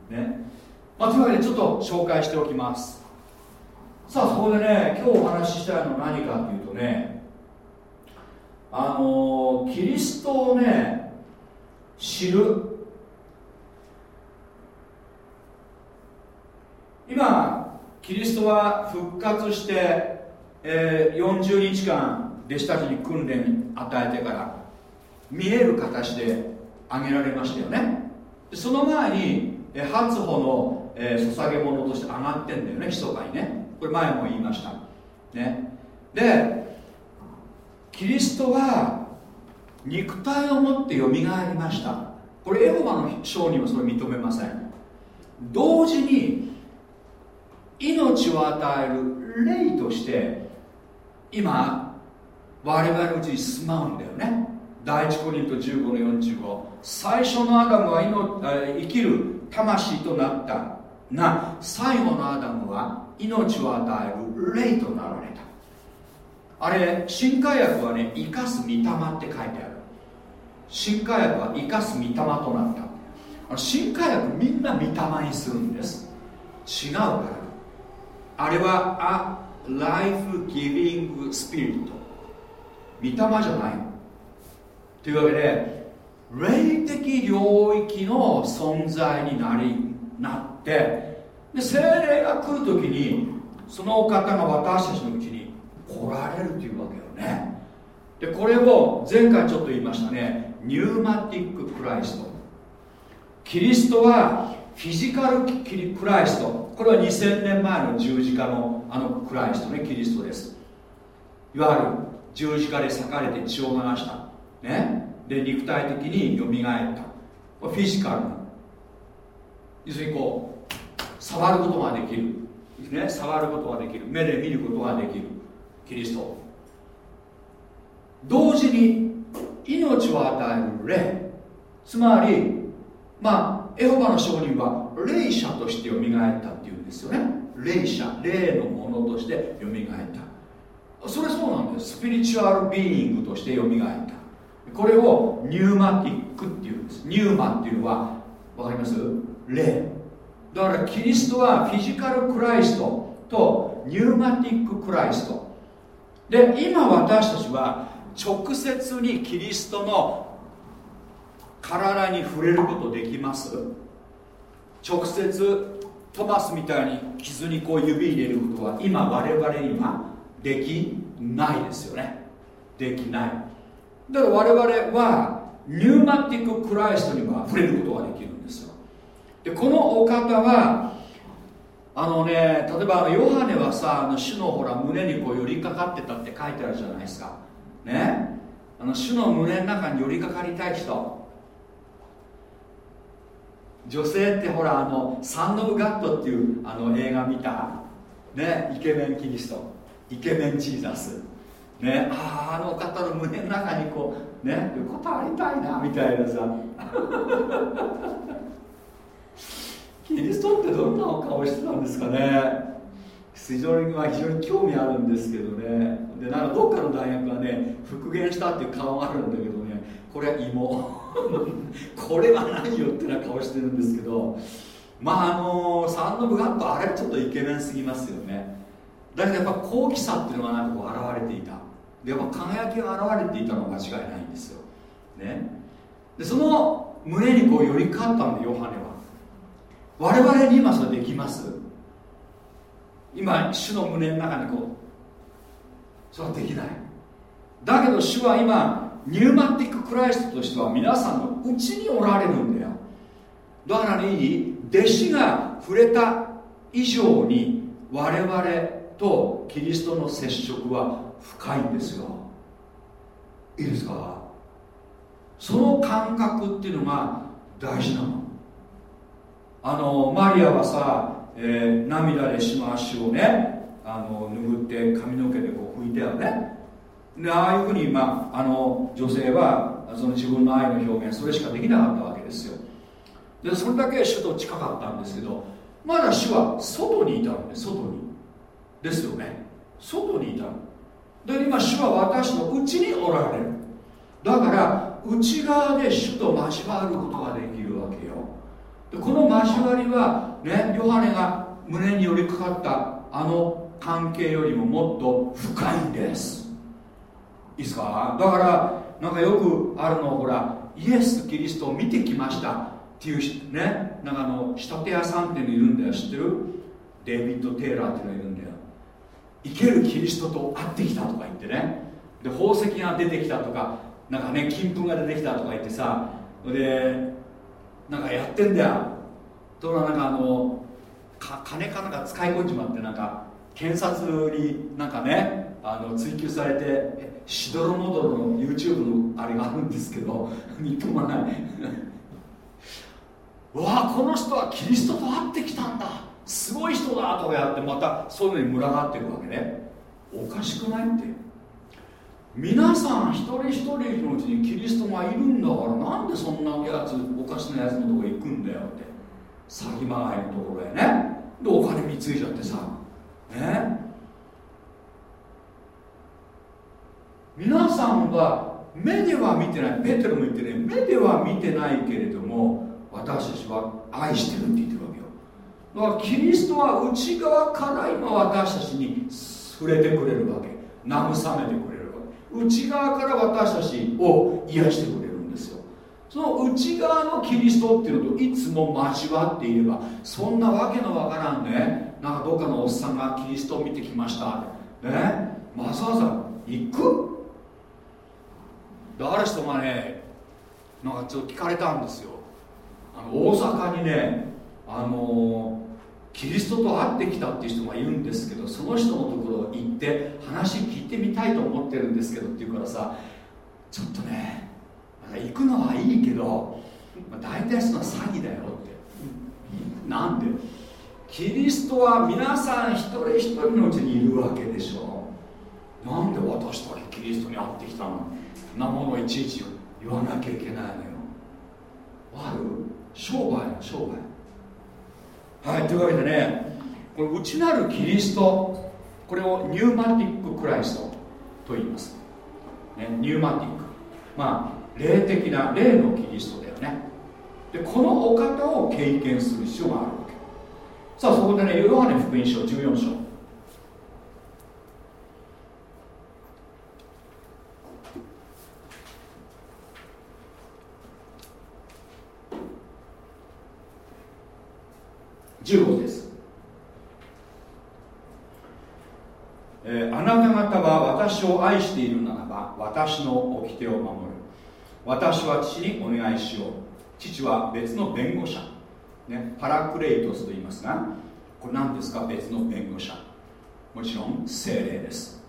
理。ね、まあ、というわけでちょっと紹介しておきます。さあそこでね今日お話ししたいのは何かっていうとねあのー、キリストをね知る。今キリストは復活して、えー、40日間弟子たちに訓練与えてから見える形で挙げられましたよね。その前に初歩の、えー、捧げ物として上がってんだよね密かにね。これ前も言いました。ね。でキリストは肉体を持ってよみがえりました。これエホバの証人はそれ認めません。同時に命を与える霊として今我々のうちに住まうんだよね。第一コリント15の45最初のアダムは生きる魂となったが最後のアダムは命を与える霊となられた。あれ新海薬はね生かす御霊って書いてある。新海薬は生かす御霊となった。新海薬みんな御霊にするんです。違うから。あれはあライフ A Life Giving Spirit 御霊じゃないというわけで霊的領域の存在になりなってで精霊が来るときにそのお方が私たちのうちに来られるというわけよね。でこれを前回ちょっと言いましたね。ニューマティック・クライストキリストはフィジカルクライスト。これは2000年前の十字架のあのクライストねキリストです。いわゆる十字架で裂かれて血を流した。ね。で肉体的によみがえったフィジカルな。要するにこう触ることができる、ね、触ることができる。目で見ることができる。キリスト。同時に命を与える霊。つまりまあエホバの証人は霊者としてよみがえったっていうんですよね。霊者霊のものとしてよみがえった。それそうなんです。スピリチュアルビーイングとしてよみがえった。これをニューマティックっていうんです。ニューマっていうのは分かります？霊。だからキリストはフィジカルクライストとニューマティッククライスト。で今私たちは直接にキリストの体に触れることできます？直接トマスみたいに傷にこう指入れることは今我々にはできないですよね。できない。だから我々はニューマティッククライストには触れることができるんですよ。でこのお方はあのね例えばヨハネはさあの主のほら胸にこう寄りかかってたって書いてあるじゃないですか。ね？あの主の胸の中に寄りかかりたい人。女性ってほらあのサン・オブ・ガットっていうあの映画見たねイケメンキリスト。イケメンジーザス。ねあああの方の胸の中にこうねことありたいなみたいなさ。キリストってどんなお顔してたんですかね。非常に,、まあ、非常に興味あるんですけどね。でなんかどっかの大学はね復元したっていう顔があるんだけど。これは芋。これは何よってな顔してるんですけどまああのサンドブガットあれちょっとイケメンすぎますよね。だけどやっぱ好奇さっていうのがなんかこう現れていた。でやっぱ輝きが現れていたのは間違いないんですよ。ね。でその胸にこう寄りかったんでヨハネは。我々に今それできます？今主の胸の中にこうそれはできない。だけど主は今ニューマティッククライストとしては皆さんのうちにおられるんだよ。だからねいい弟子が触れた以上に我々とキリストの接触は深いんですよ。いいですか？その感覚っていうのが大事なの。あのマリアはさ、えー、涙でしま足をねあの拭って髪の毛でこう拭いたよねでああいうふうに、まあ、あの女性はその自分の愛の表現それしかできなかったわけですよ。でそれだけ主と近かったんですけどまだ主は外にいたので外に。ですよね。外にいたの。で今主は私のうちにおられる。だから内側で主と交わることができるわけよ。でこの交わりはねヨハネが胸に寄りかかったあの関係よりももっと深いんです。いいですか？だからなんかよくあるのほらイエス・キリストを見てきました。っていうねなんかあの仕立て屋さんっていうのいるんだよ。知ってる？デイビッド・テイラーっていうのいるんだよ。生けるキリストと会ってきたとか言ってね。で宝石が出てきたとかなんかね金粉が出てきたとか言ってさ。でなんかやってんだよ。ところがなんかあのか金かなんか使い込んじまってなんか検察になんかねあの追及されてしどろもどろの YouTube のあれがあるんですけど みっともない。わあこの人はキリストと会ってきたんだ。すごい人だとかやってまたそういうのに群がっていくわけね。おかしくないって。皆さん一人一人のうちにキリストがいるんだからなんでそんなやつおかしなやつのとこ行くんだよって。詐欺まがいのところへね。でお金貢いじゃってさ。ね。皆さんは目では見てない。ペテロも言ってね目では見てないけれども私たちは愛してるって言ってるわけよ。だからキリストは内側から今私たちに触れてくれるわけ。慰めてくれるわけ。内側から私たちを癒してくれるんですよ。その内側のキリストっていうのといつも交わっていればそんなわけのわからんね。なんかどっかのおっさんがキリストを見てきました。ね。わざわざ行く？である人がねなんかちょっと聞かれたんですよ。あの大阪にねあのキリストと会ってきたっていう人がいるんですけどその人のところ行って話聞いてみたいと思ってるんですけどって言うからさちょっとね行くのはいいけど、まあ、大体その詐欺だよって。なんでキリストは皆さん一人一人のうちにいるわけでしょ。なんで私たちキリストに会ってきたの？なものをいちいち言わなきゃいけないのよ。ある？商売の商売。はいというわけでねこの内なるキリストこれをニューマティッククライストと言います、ね、ニューマティック。まあ霊的な霊のキリストだよね。でこのお方を経験する必要があるわけ。さあそこでねヨハネ福音書14章。15です、えー、あなた方は私を愛しているならば私の掟を守る。私は父にお願いしよう。父は別の弁護者、ね、パラクレイトスと言いますがこれ何ですか？別の弁護者。もちろん精霊です。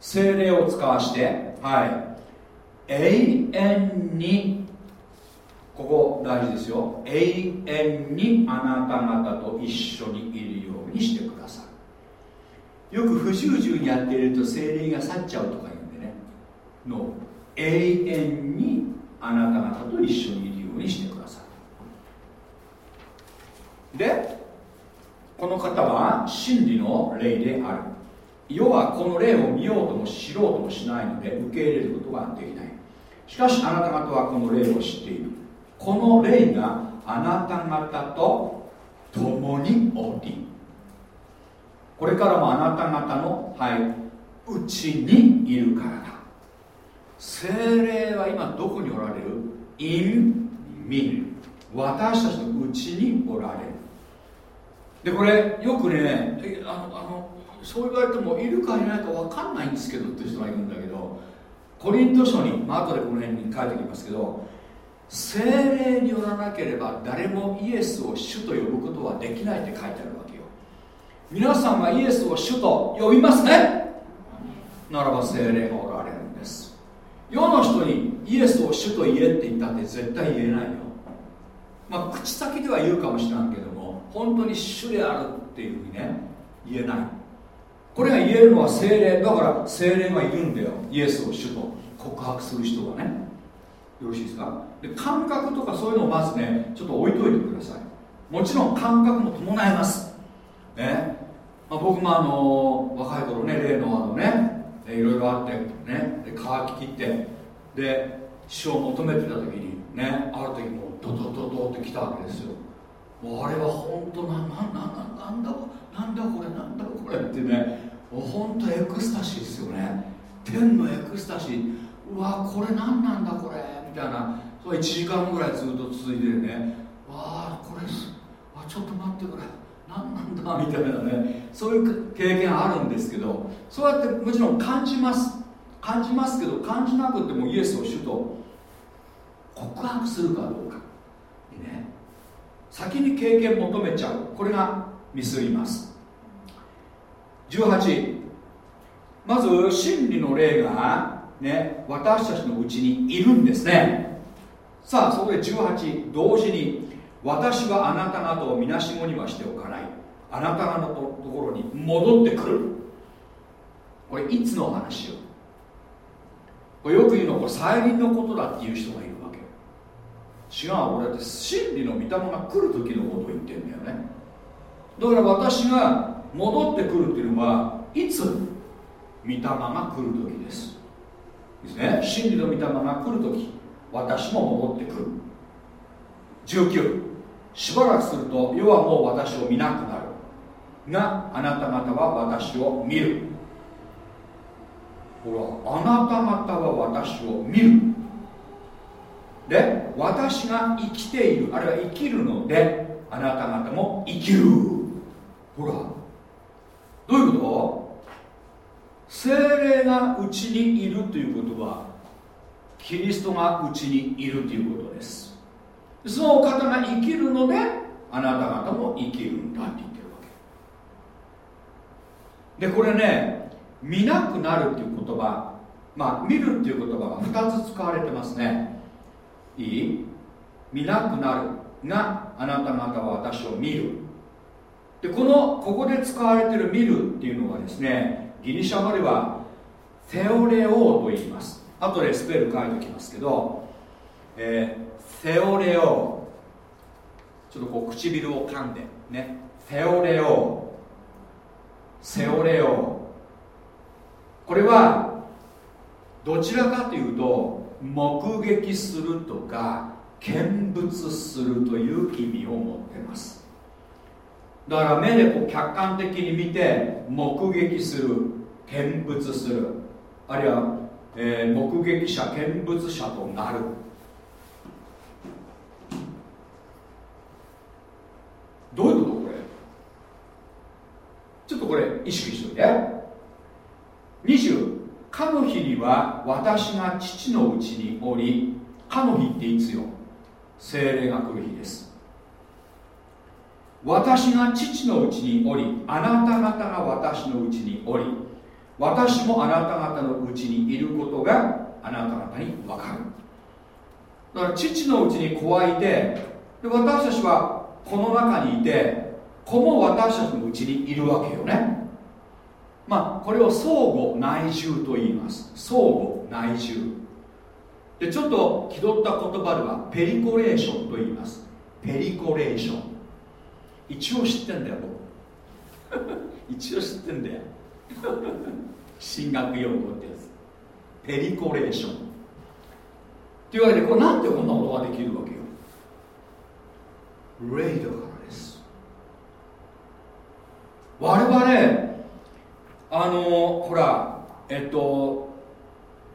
精霊を使わしてはい。永遠にここ大事ですよ。永遠にあなた方と一緒にいるようにしてください。よく不従順にやっていると精霊が去っちゃうとか言うんでね。の永遠にあなた方と一緒にいるようにしてください。でこの方は真理の霊である。世はこの霊を見ようとも知ろうともしないので受け入れることができない。しかしあなた方はこの霊を知っている。この霊があなた方と共におりこれからもあなた方のはいうちにいるからだ。精霊は今どこにおられる？in me 私たちのうちにおられる。でこれよくねあのあのそう言われてもいるかいないか分かんないんですけどっていう人がいるんだけどコリント書に、まあ後でこの辺に書いておきますけど精霊によらなければ誰もイエスを主と呼ぶことはできないって書いてあるわけよ。皆さんはイエスを主と呼びますね。ならば精霊がおられるんです。世の人にイエスを主と言えって言ったって絶対言えないよ。まあ口先では言うかもしれないけども本当に主であるっていうふうにね言えない。これが言えるのは精霊。だから精霊がいるんだよ。イエスを主と告白する人がね。よろしいですか？で感覚とかそういうのをまずねちょっと置いといてください。もちろん感覚も伴います。ね、まあ、僕もあの若い頃ね例のあのねいろいろあってね。で乾ききってで死を求めてた時にねある時もうドドドドって来たわけですよ。もうあれは本当なななななんだなんだこれなんだこれってねもう本当エクスタシーですよね。天のエクスタシー。うわこれ何なんだこれ。みたいな。それ1時間ぐらいずっと続いてるね。わあこれあちょっと待ってくれ。何なんだみたいなね。そういう経験あるんですけど。そうやってもちろん感じます。感じますけど感じなくてもイエスを主と。告白するかどうか。ね。先に経験求めちゃう。これがミスります。18まず真理の霊がね私たちのうちにいるんですね。さあそこで18同時に私はあなた方をみなしごにはしておかない。あなた方のところに戻ってくる。これいつの話よ。これよく言うのはこれ再臨のことだっていう人がいるわけ。違う俺だって真理の御霊が来る時のことを言ってんだよね。だから私が戻ってくるっていうのはいつ御霊が来る時です。ね。真理の御霊が来る時私も戻ってくる。19しばらくすると世はもう私を見なくなる。があなた方は私を見る。ほらあなた方は私を見る。で私が生きている。あるいは生きるのであなた方も生きる。ほら。どういうこと？精霊がうちにいるということはキリストがうちにいるということです。そのお方が生きるのであなた方も生きるんだって言ってるわけ。でこれね見なくなるっていう言葉まあ見るっていう言葉が2つ使われてますね。いい？見なくなるがあなた方は私を見る。でこのここで使われてる見るっていうのはですねギリシャ語ではテオレオと言います。後でスペル書いておきますけど、えー、セオレオ。ちょっとこう唇を噛んでね。セオレオ。セオレオ。これはどちらかというと目撃するとか見物するという意味を持ってだから目でこう客観的に見て目撃する見物する。あるいは、えー、目撃者見物者となる。どういうことこれ？ちょっとこれ意識しといて。20かの日には私が父のうちにおりかの日っていつよ？精霊が来る日です。私が父のうちにおりあなた方が私のうちにおり。私もあなた方のうちにいることがあなた方に分かる。だから父のうちに子はいてで私たちはこの中にいて子も私たちのうちにいるわけよね。まあこれを相互内住と言います。相互内住。でちょっと気取った言葉ではペリコレーションと言います。ペリコレーション。一応知ってんだよ 一応知ってんだよ。進学用語ってやつ。ペリコレーションというわけでこれなんでこんなことができるわけよ。レイだからです我々あのほらえっと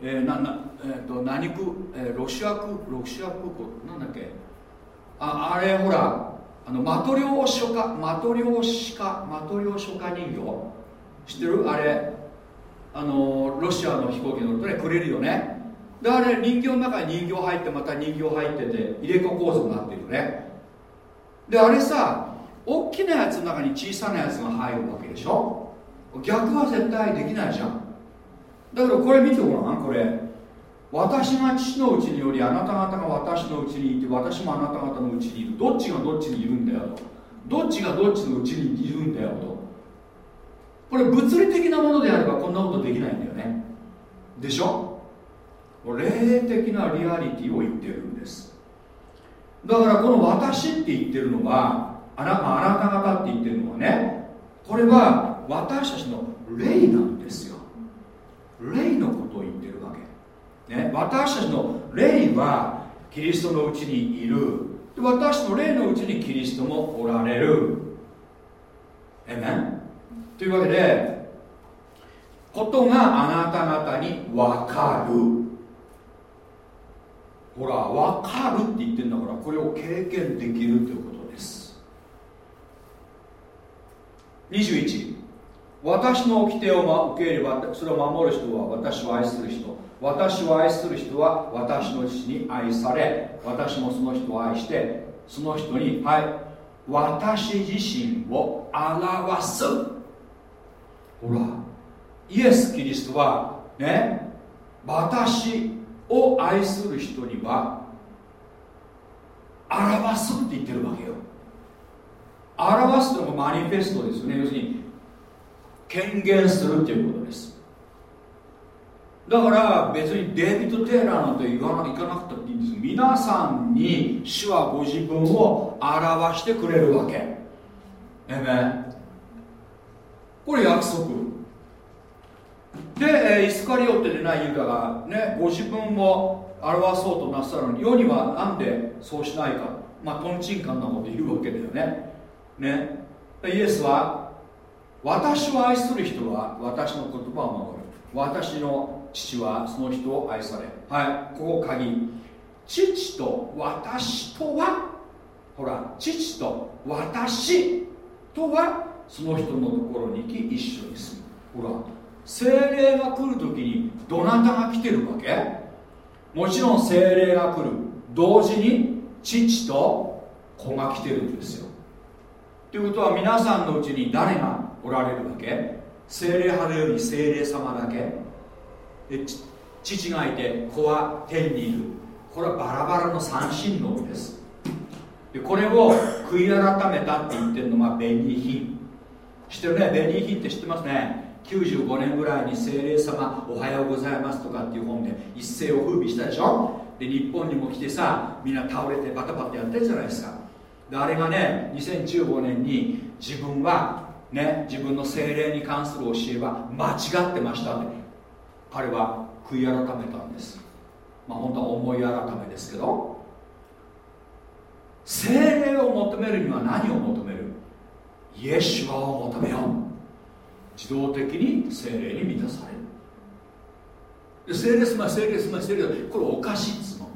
えー、ななえっと何区、えー、ロシア区ロシア区なんだっけ？ああれほらあのマトリョーショカマトリョーシカマトリョーショカ人形。知ってる？あれ。あのロシアの飛行機乗るとねくれるよね。であれ人形の中に人形入ってまた人形入ってて入れ子構造になってるよね。であれさ大きなやつの中に小さなやつが入るわけでしょ。逆は絶対できないじゃん。だけどこれ見てごらんこれ。私が父のうちによりあなた方が私のうちにいて私もあなた方のうちにいる。どっちがどっちにいるんだよと。どっちがどっちのうちにいるんだよと。これ物理的なものであればこんなことできないんだよね。でしょ？霊的なリアリティを言ってるんです。だからこの私って言ってるのはあなあなた方って言ってるのはねこれは私たちの霊なんですよ。霊のことを言ってるわけ、ね、私たちの霊はキリストのうちにいる。私の霊のうちにキリストもおられる。えめんというわけでことがあなた方に分かる。ほら分かるって言ってるんだからこれを経験できるということです。21私の掟を受け入ればそれを守る人は私を愛する人。私を愛する人は私の父に愛され私もその人を愛してその人にはい私自身を表す。ほらイエス・キリストはね私を愛する人には表すって言ってるわけよ。表すのがマニフェストですよね。要するに権限するっていうことです。だから別にデイビッド・テイラーなんて言わないかなくたっていいんです。皆さんに主はご自分を表してくれるわけ。えめこれ約束。でイスカリオテでないユダがねご自分を表そうとなさるのに世にはなんでそうしないか。まあとんちんかんなこと言うわけだよね。ね。イエスは私を愛する人は私の言葉を守る。私の父はその人を愛されはいここ鍵。父と私とはほら父と私とはその人のところに行き一緒に住む。ほら精霊が来る時にどなたが来てるわけ？もちろん精霊が来る同時に父と子が来てるんですよ。ということは皆さんのうちに誰がおられるわけ？精霊派のように精霊様だけ。父がいて子は天にいる。これはバラバラの三神論です。でこれを悔い改めたって言ってるのがベニーヒ。知ってるね？ベニーヒって知ってますね。95年ぐらいに精霊様おはようございますとかっていう本で一世を風靡したでしょ？で日本にも来てさみんな倒れてバタバタやってるじゃないですか。であれがね2015年に自分はね自分の精霊に関する教えは間違ってましたって。彼は悔い改めたんです。まあ本当は思い改めですけど精霊を求めるには何を求める？イエシュアを求めよう。自動的に精霊に満たされる。で精霊すま精霊すま精霊これおかしいっつうの。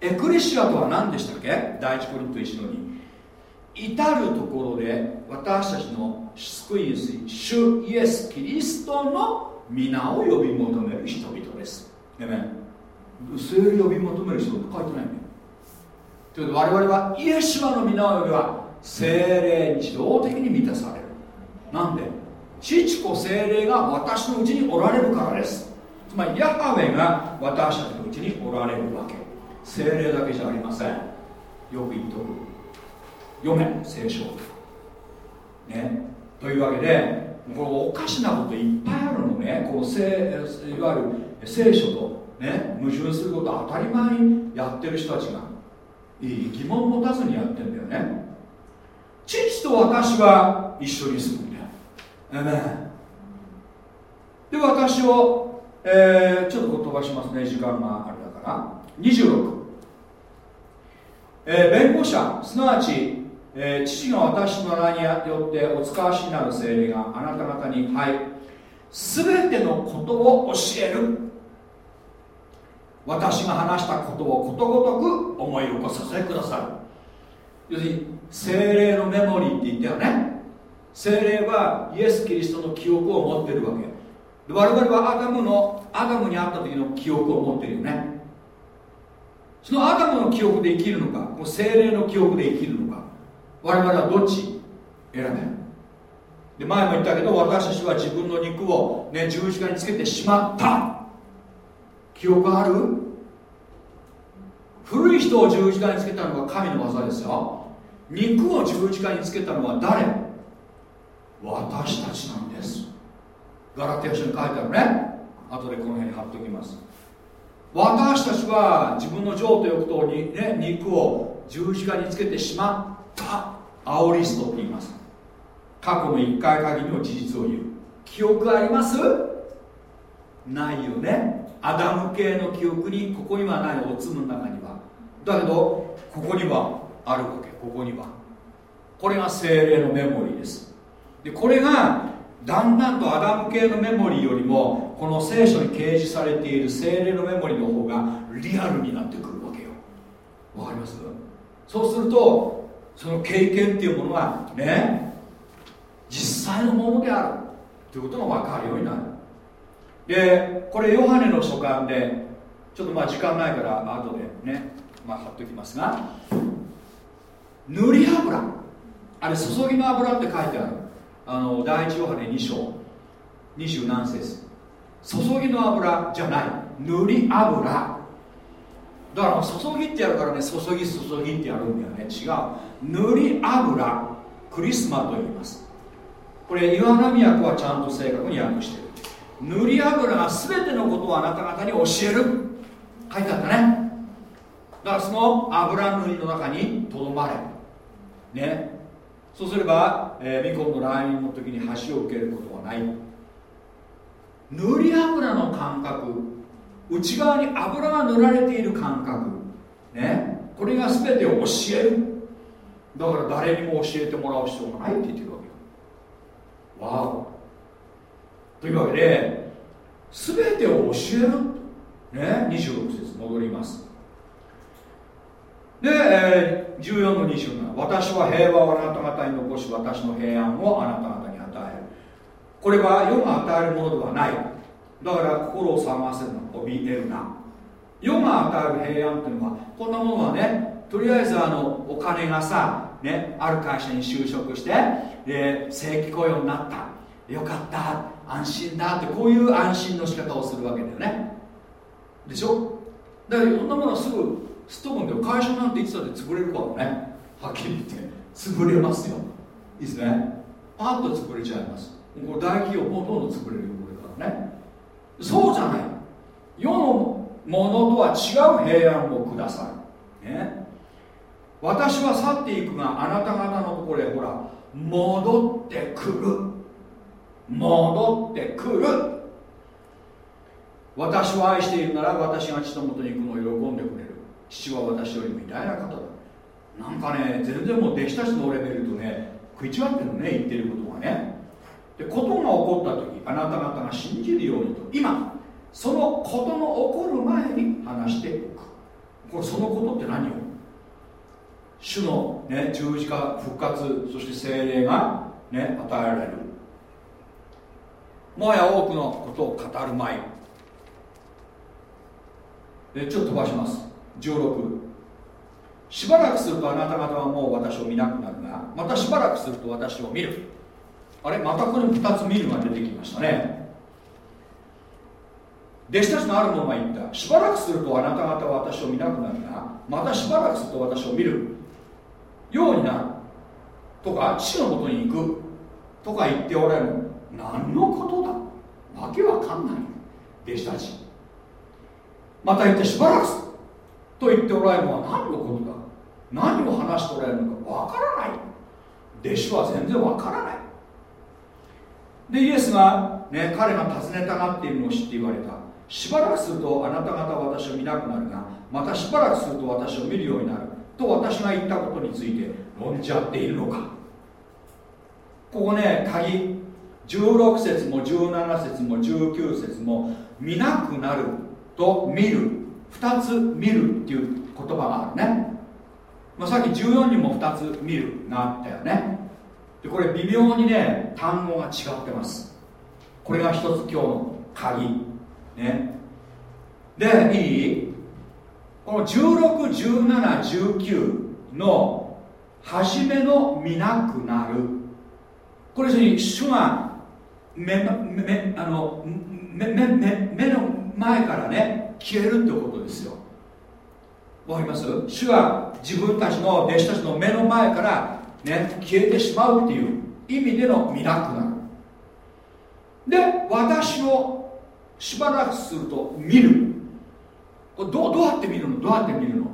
エクレシアとは何でしたっけ？第一コリント1の2至るところで私たちの救い主イエス・キリストの皆を呼び求める人々です。えめ精霊呼び求める人って書いてないんだよということで我々はイエシュアの皆を呼びは精霊に自動的に満たされる。なんで？父子精霊が私のうちにおられるからです。つまりヤハウェが私たちのうちにおられるわけ。精霊だけじゃありません。よく言っとく。読め聖書。ね。というわけでこれおかしなこといっぱいあるのね。この聖いわゆる聖書とね矛盾すること当たり前にやってる人たちがいい疑問持たずにやってんだよね。父と私は一緒に住むんだよ。で私を、えー、ちょっと飛ばしますね。時間があれだから。26、えー、弁護者すなわちえー、父が私の名によってお使わしになる精霊があなた方にはい。全てのことを教える。私が話したことをことごとく思い起こさせてくださる。要するに精霊のメモリーって言ったよね。精霊はイエス・キリストの記憶を持ってるわけ。我々はアダムのアダムに会った時の記憶を持ってるよね。そのアダムの記憶で生きるのかもう精霊の記憶で生きるのか。我々はどっち選べるで前も言ったけど私たちは自分の肉を、ね、十字架につけてしまった。記憶ある？古い人を十字架につけたのは神の技ですよ。肉を十字架につけたのは誰？私たちなんです。ガラテヤ書に書いてあるね。後でこの辺に貼っておきます。私たちは自分の情と欲とに、ね、肉を十字架につけてしまっったアオリストって言います。過去の1回限りの事実を言う。記憶あります？ないよね。アダム系の記憶にここにはないおつむの中には。だけどここにはあるわけ。ここには。これが精霊のメモリーです。でこれがだんだんとアダム系のメモリーよりもこの聖書に掲示されている精霊のメモリーの方がリアルになってくるわけよ。わかります？そうするとその経験っていうものがね実際のものであるということが分かるようになる。でこれヨハネの書簡でちょっとまあ時間ないから後でねまあ貼っときますが塗り油。あれ注ぎの油って書いてある。あの第一ヨハネ2章二十何節。注ぎの油じゃない。塗り油。だから注ぎってやるからね注ぎ注ぎってやるんだよね。違う。塗り油クリスマと言います。これ岩波役はちゃんと正確に訳してる。塗り油が全てのことをあなた方に教える。書いてあったね。だからその油塗りの中にとどまれ。ね。そうすれば、えー、ミコンの来臨の時に橋を受けることはない。塗り油の感覚。内側に油が塗られている感覚。ね。これが全てを教える。だから誰にも教えてもらう必要がないって言ってるわけよ。わお。というわけで全てを教える。ね。26節戻ります。で、えー、14の27私は平和をあなた方に残し私の平安をあなた方に与える。これは世が与えるものではない。だから心を騒がせるな怯えるな。世が与える平安っていうのはこんなものはねとりあえずあのお金がさ、ね、ある会社に就職してで正規雇用になった。よかった安心だってこういう安心の仕方をするわけだよね。でしょ？だからいろんなものはすぐすっ飛ぶんだよ。会社なんていつだって潰れるからね。はっきり言って。潰れますよ。いいですね。パッと潰れちゃいます。これ大企業もうどんどん潰れるよこれからね。そうじゃない。世のものとは違う平安をください、ね、私は去っていくがあなた方のところへほら戻ってくる。戻ってくる。私を愛しているなら私が父のもとに行くのを喜んでくれる。父は私よりも偉大な方だ。なんかね全然もう弟子たちのレベルとね食い違ってるのね言ってることがね。でことが起こった時あなた方が信じるようにと。今そのことの起こる前に話しておく。これそのことって何よ？主の、ね、十字架復活そして精霊が、ね、与えられる。もはや多くのことを語る前。でちょっと飛ばします。16しばらくするとあなた方はもう私を見なくなるがまたしばらくすると私を見る。あれまたここに2つ見るが出てきましたね。弟子たちのある者が言った。しばらくするとあなた方は私を見なくなるがまたしばらくすると私を見る。ようになる。とか父のもとに行く。とか言っておられる。何のことだ。わけわかんない。弟子たち。また言ってしばらくす。と言っておられるのは何のことだ。何を話しておられるのかわからない。弟子は全然わからない。でイエスが、ね、彼が尋ねたがっているのを知って言われた。しばらくするとあなた方は私を見なくなるがまたしばらくすると私を見るようになる。と私が言ったことについて論じ合っているのか。ここね鍵。16節も17節も19節も見なくなると見る。2つ見るっていう言葉があるね、まあ、さっき14にも2つ見るがあったよね。でこれ微妙にね単語が違ってます。これが一つ今日の鍵。ね。でいい？この161719の初めの見なくなる。これに主が目目あの目目目目の前からね消えるってことですよ。わかります？主は自分たちの弟子たちの目の前からね消えてしまうっていう意味でのミラクルで私をしばらくすると見る。これどどうやって見るの？どうやって見るの？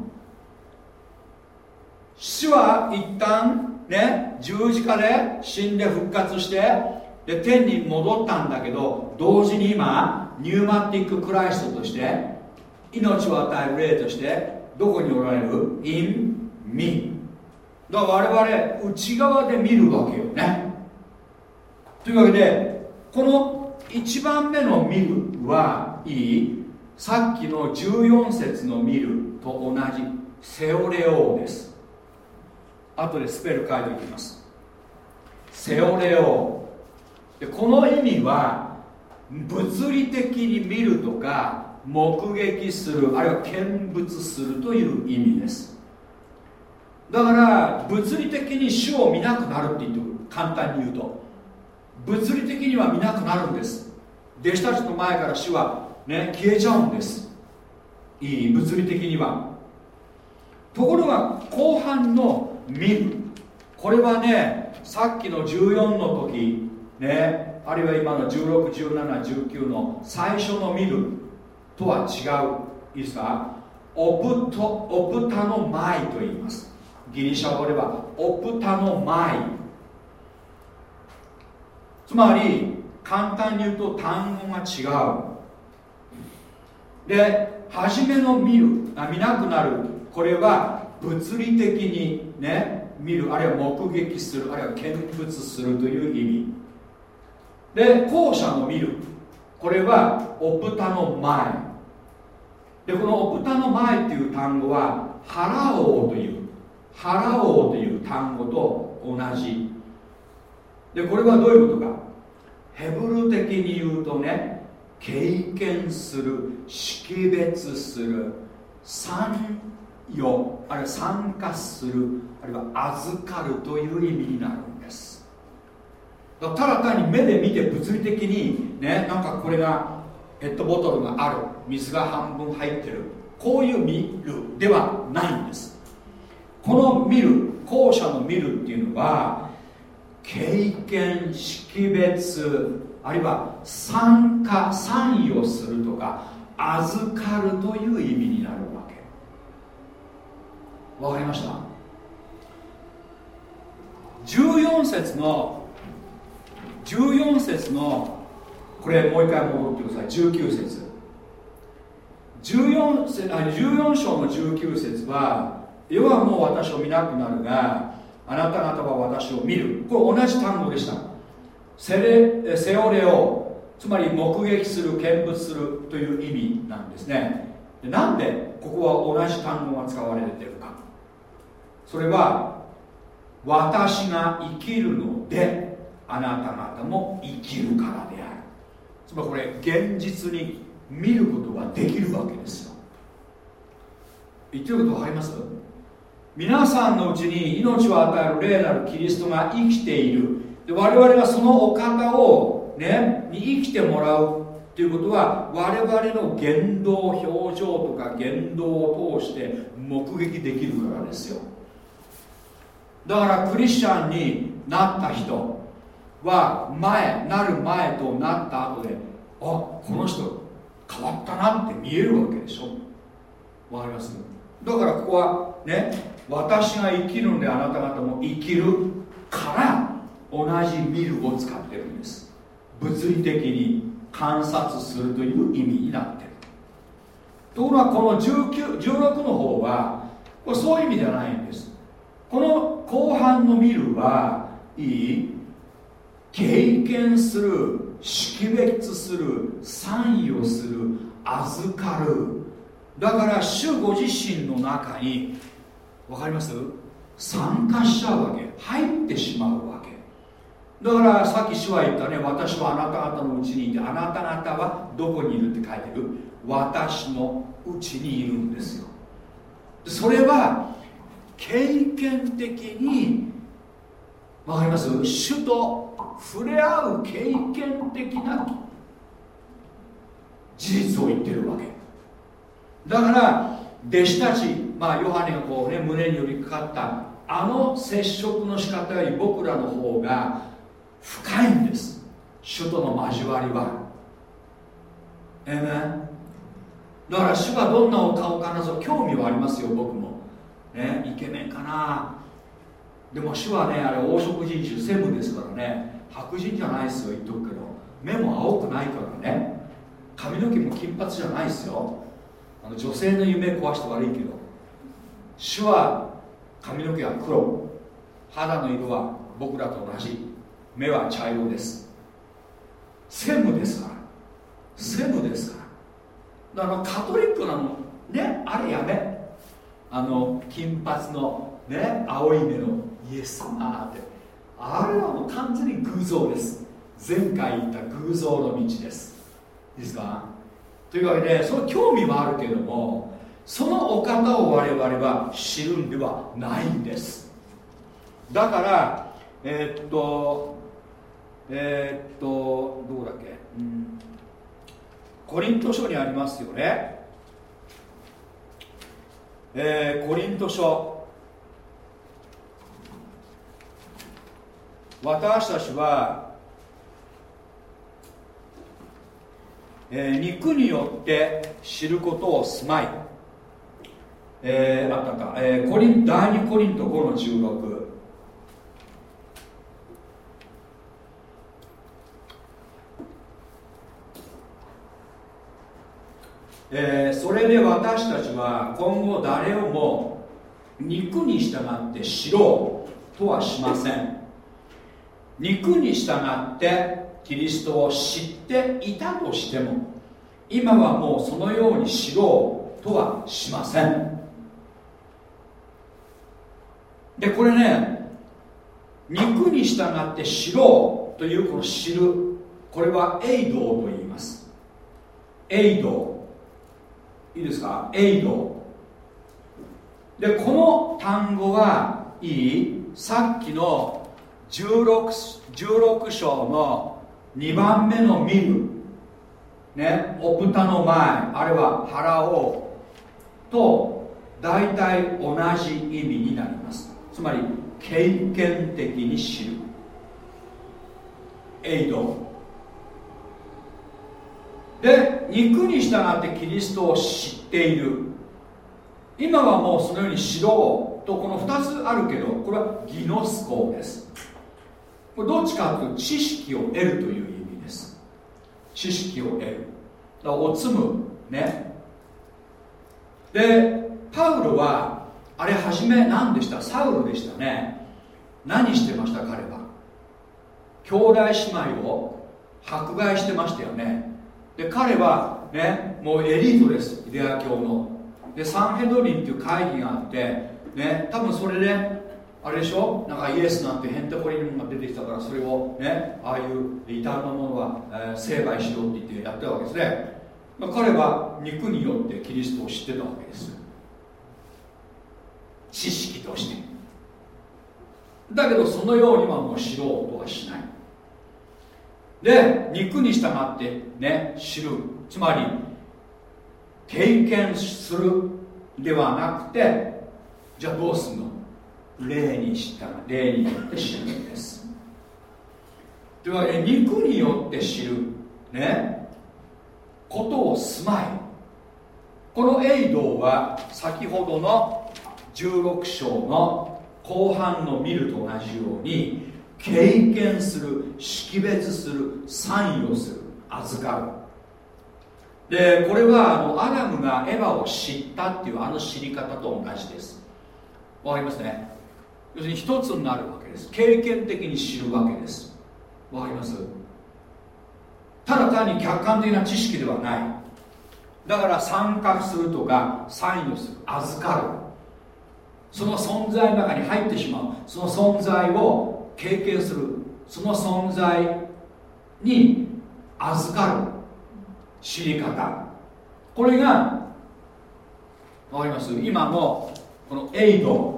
主は一旦ね十字架で死んで復活してで天に戻ったんだけど同時に今ニューマティッククライストとして命を与える霊としてどこにおられる ?in me だから我々内側で見るわけよね。というわけでこの1番目の見るはいいさっきの14節の見ると同じセオレオーです。後でスペル書いておきます。セオレオ。でこの意味は物理的に見るとか目撃するあるいは見物するという意味です。だから物理的に主を見なくなるって言ってくる。簡単に言うと。物理的には見なくなるんです。弟子たちの前から主はね消えちゃうんです。いい物理的には。ところが後半の見る。これはねさっきの14の時ねあるいは今の161719の最初の見る。とは違う。いいですか？オプトオプタの前と言います。ギリシャ語ではオプタの前つまり簡単に言うと単語が違う。で初めの見るあ見なくなる。これは物理的にね見る。あるいは目撃する。あるいは見物するという意味。で後者の見る。これはオプタの前でこのオプタの前っていう単語は払おうという。払おうという単語と同じ。でこれはどういうことか。ヘブル的に言うとね経験する識別する参与あるいは参加するあるいは預かるという意味になるんです。ただ単に目で見て物理的にねなんかこれがペットボトルがある水が半分入ってるこういう見るではないんです。この見る後者の見るっていうのは経験識別あるいは参加参与するとか預かるという意味になるわけ。わかりました？14節の14節のこれもう一回戻ってください。19節。14, 節あ14章の19節は世はもう私を見なくなるがあなた方は私を見る。これ同じ単語でした。セレセオレオつまり目撃する見物するという意味なんですね。でなんでここは同じ単語が使われてるか。それは私が生きるのであなた方も生きるからである。つまりこれ現実に見ることができるわけですよ。言ってること分かります？皆さんのうちに命を与える霊なるキリストが生きている。で我々がそのお方をねに生きてもらうっていうことは我々の言動表情とか言動を通して目撃できるからですよ。だからクリスチャンになった人は前なる前となった後であこの人変わったなって見えるわけでしょ。わかりますだからここはね私が生きるのであなた方も生きるから同じ見るを使ってるんです。物理的に観察するという意味になってる。ところがこの19 16の方はこれそういう意味ではないんです。この後半の見るはいい。経験する識別する参与する預かる。だから主ご自身の中にわかります？参加しちゃうわけ。入ってしまうわけ。だからさっき主は言ったね。私はあなた方のうちにいてあなた方はどこにいるって書いてる？私のうちにいるんですよ。それは経験的にわかります？主と触れ合う経験的な事実を言ってるわけ。だから弟子たち、まあ、ヨハネがこうね胸に寄りかかったあの接触の仕方より僕らの方が深いんです。主との交わりは。えめだから主がどんなお顔かなぞ興味はありますよ僕も。ねイケメンかな。でも主はねあれ黄色人種セブンですからね。白人じゃないですよ言っとくけど。目も青くないからね。髪の毛も金髪じゃないですよ。の女性の夢壊して悪いけど主は髪の毛は黒肌の色は僕らと同じ目は茶色です。専務ですから。専務ですから。だからカトリックなの。ねあれやめ。あの金髪のね青い目のイエス様って。あれはもう完全に偶像です。前回言った偶像の道です。いいですか？というわけでその興味はあるけれどもそのお方を我々は知るんではないんです。だからえー、っとえー、っとどうだっけ、うん、コリント書にありますよね。えー、コリント書。私たちはえー、肉によって知ることを住まい、えー、あったか、えー、コリン第2コリント5の16えー、それで私たちは今後誰をも肉に従って知ろうとはしません。肉に従ってキリストを知っていたとしても今はもうそのように知ろうとはしません。でこれね肉に従って知ろうというこの知るこれはエイドと言います。エイドいいですか？エイドでこの単語はいい。さっきの 16, 16章の2番目の見るねお豚の前あれは腹を。と大体同じ意味になります。つまり経験的に知る。エイド。で肉に従ってキリストを知っている。今はもうそのように知ろうとこの2つあるけどこれはギノスコです。これどっちかというと知識を得るという知識を得る。だからおつむ。ね。でパウロはあれ初め何でした？サウルでしたね。何してました？彼は。兄弟姉妹を迫害してましたよね。で彼はねもうエリートです。イデア教の。でサンヘドリンっていう会議があってね多分それであれでしょ？なんかイエスなんてへんてこりにも出てきたからそれをねああいう異端のものは、えー、成敗しようって言ってやってたわけですね、まあ、彼は肉によってキリストを知ってたわけです知識として。だけどそのようにはもう知ろうとはしない。で肉に従ってね知る。つまり経験するではなくてじゃあどうすんの？霊に従霊によって知るんです。というわけで肉によって知るねことを住まい。このエイドは先ほどの16章の後半の見ると同じように経験する識別する参与する預かる。でこれはあのアダムがエヴァを知ったっていうあの知り方と同じです。わかりますね？要するに一つになるわけです。経験的に知るわけです。わかります？ただ単に客観的な知識ではない。だから参画するとかサインをする。預かる。その存在の中に入ってしまう。その存在を経験する。その存在に預かる。知り方。これがわかります？今のこのエイド。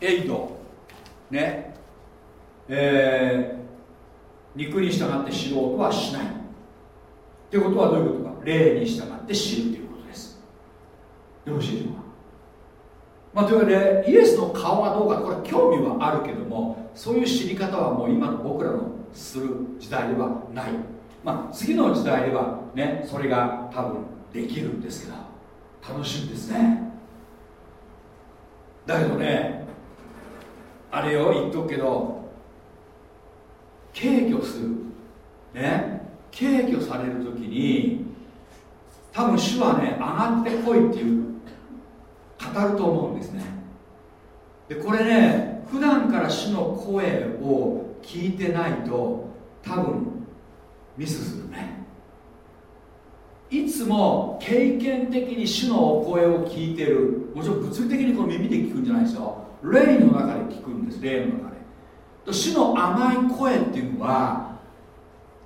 エイドね。えー、肉に従って知ろうとはしない。ということはどういうことか。霊に従って知るということです。よろしいでしょう。かまあ、というわけでイエスの顔はどうかこれ興味はあるけどもそういう知り方はもう今の僕らのする時代ではない、まあ、次の時代ではねそれが多分できるんですけど楽しみですね。だけどねあれを言っとくけど敬虚する。ね。敬虚される時に多分主はね上がってこいっていう語ると思うんですね。でこれね普段から主の声を聞いてないと多分ミスするね。いつも経験的に主のお声を聞いてる。もちろん物理的にこの耳で聞くんじゃないですよ。霊の中で聞くんです霊の中で。主の甘い声っていうのは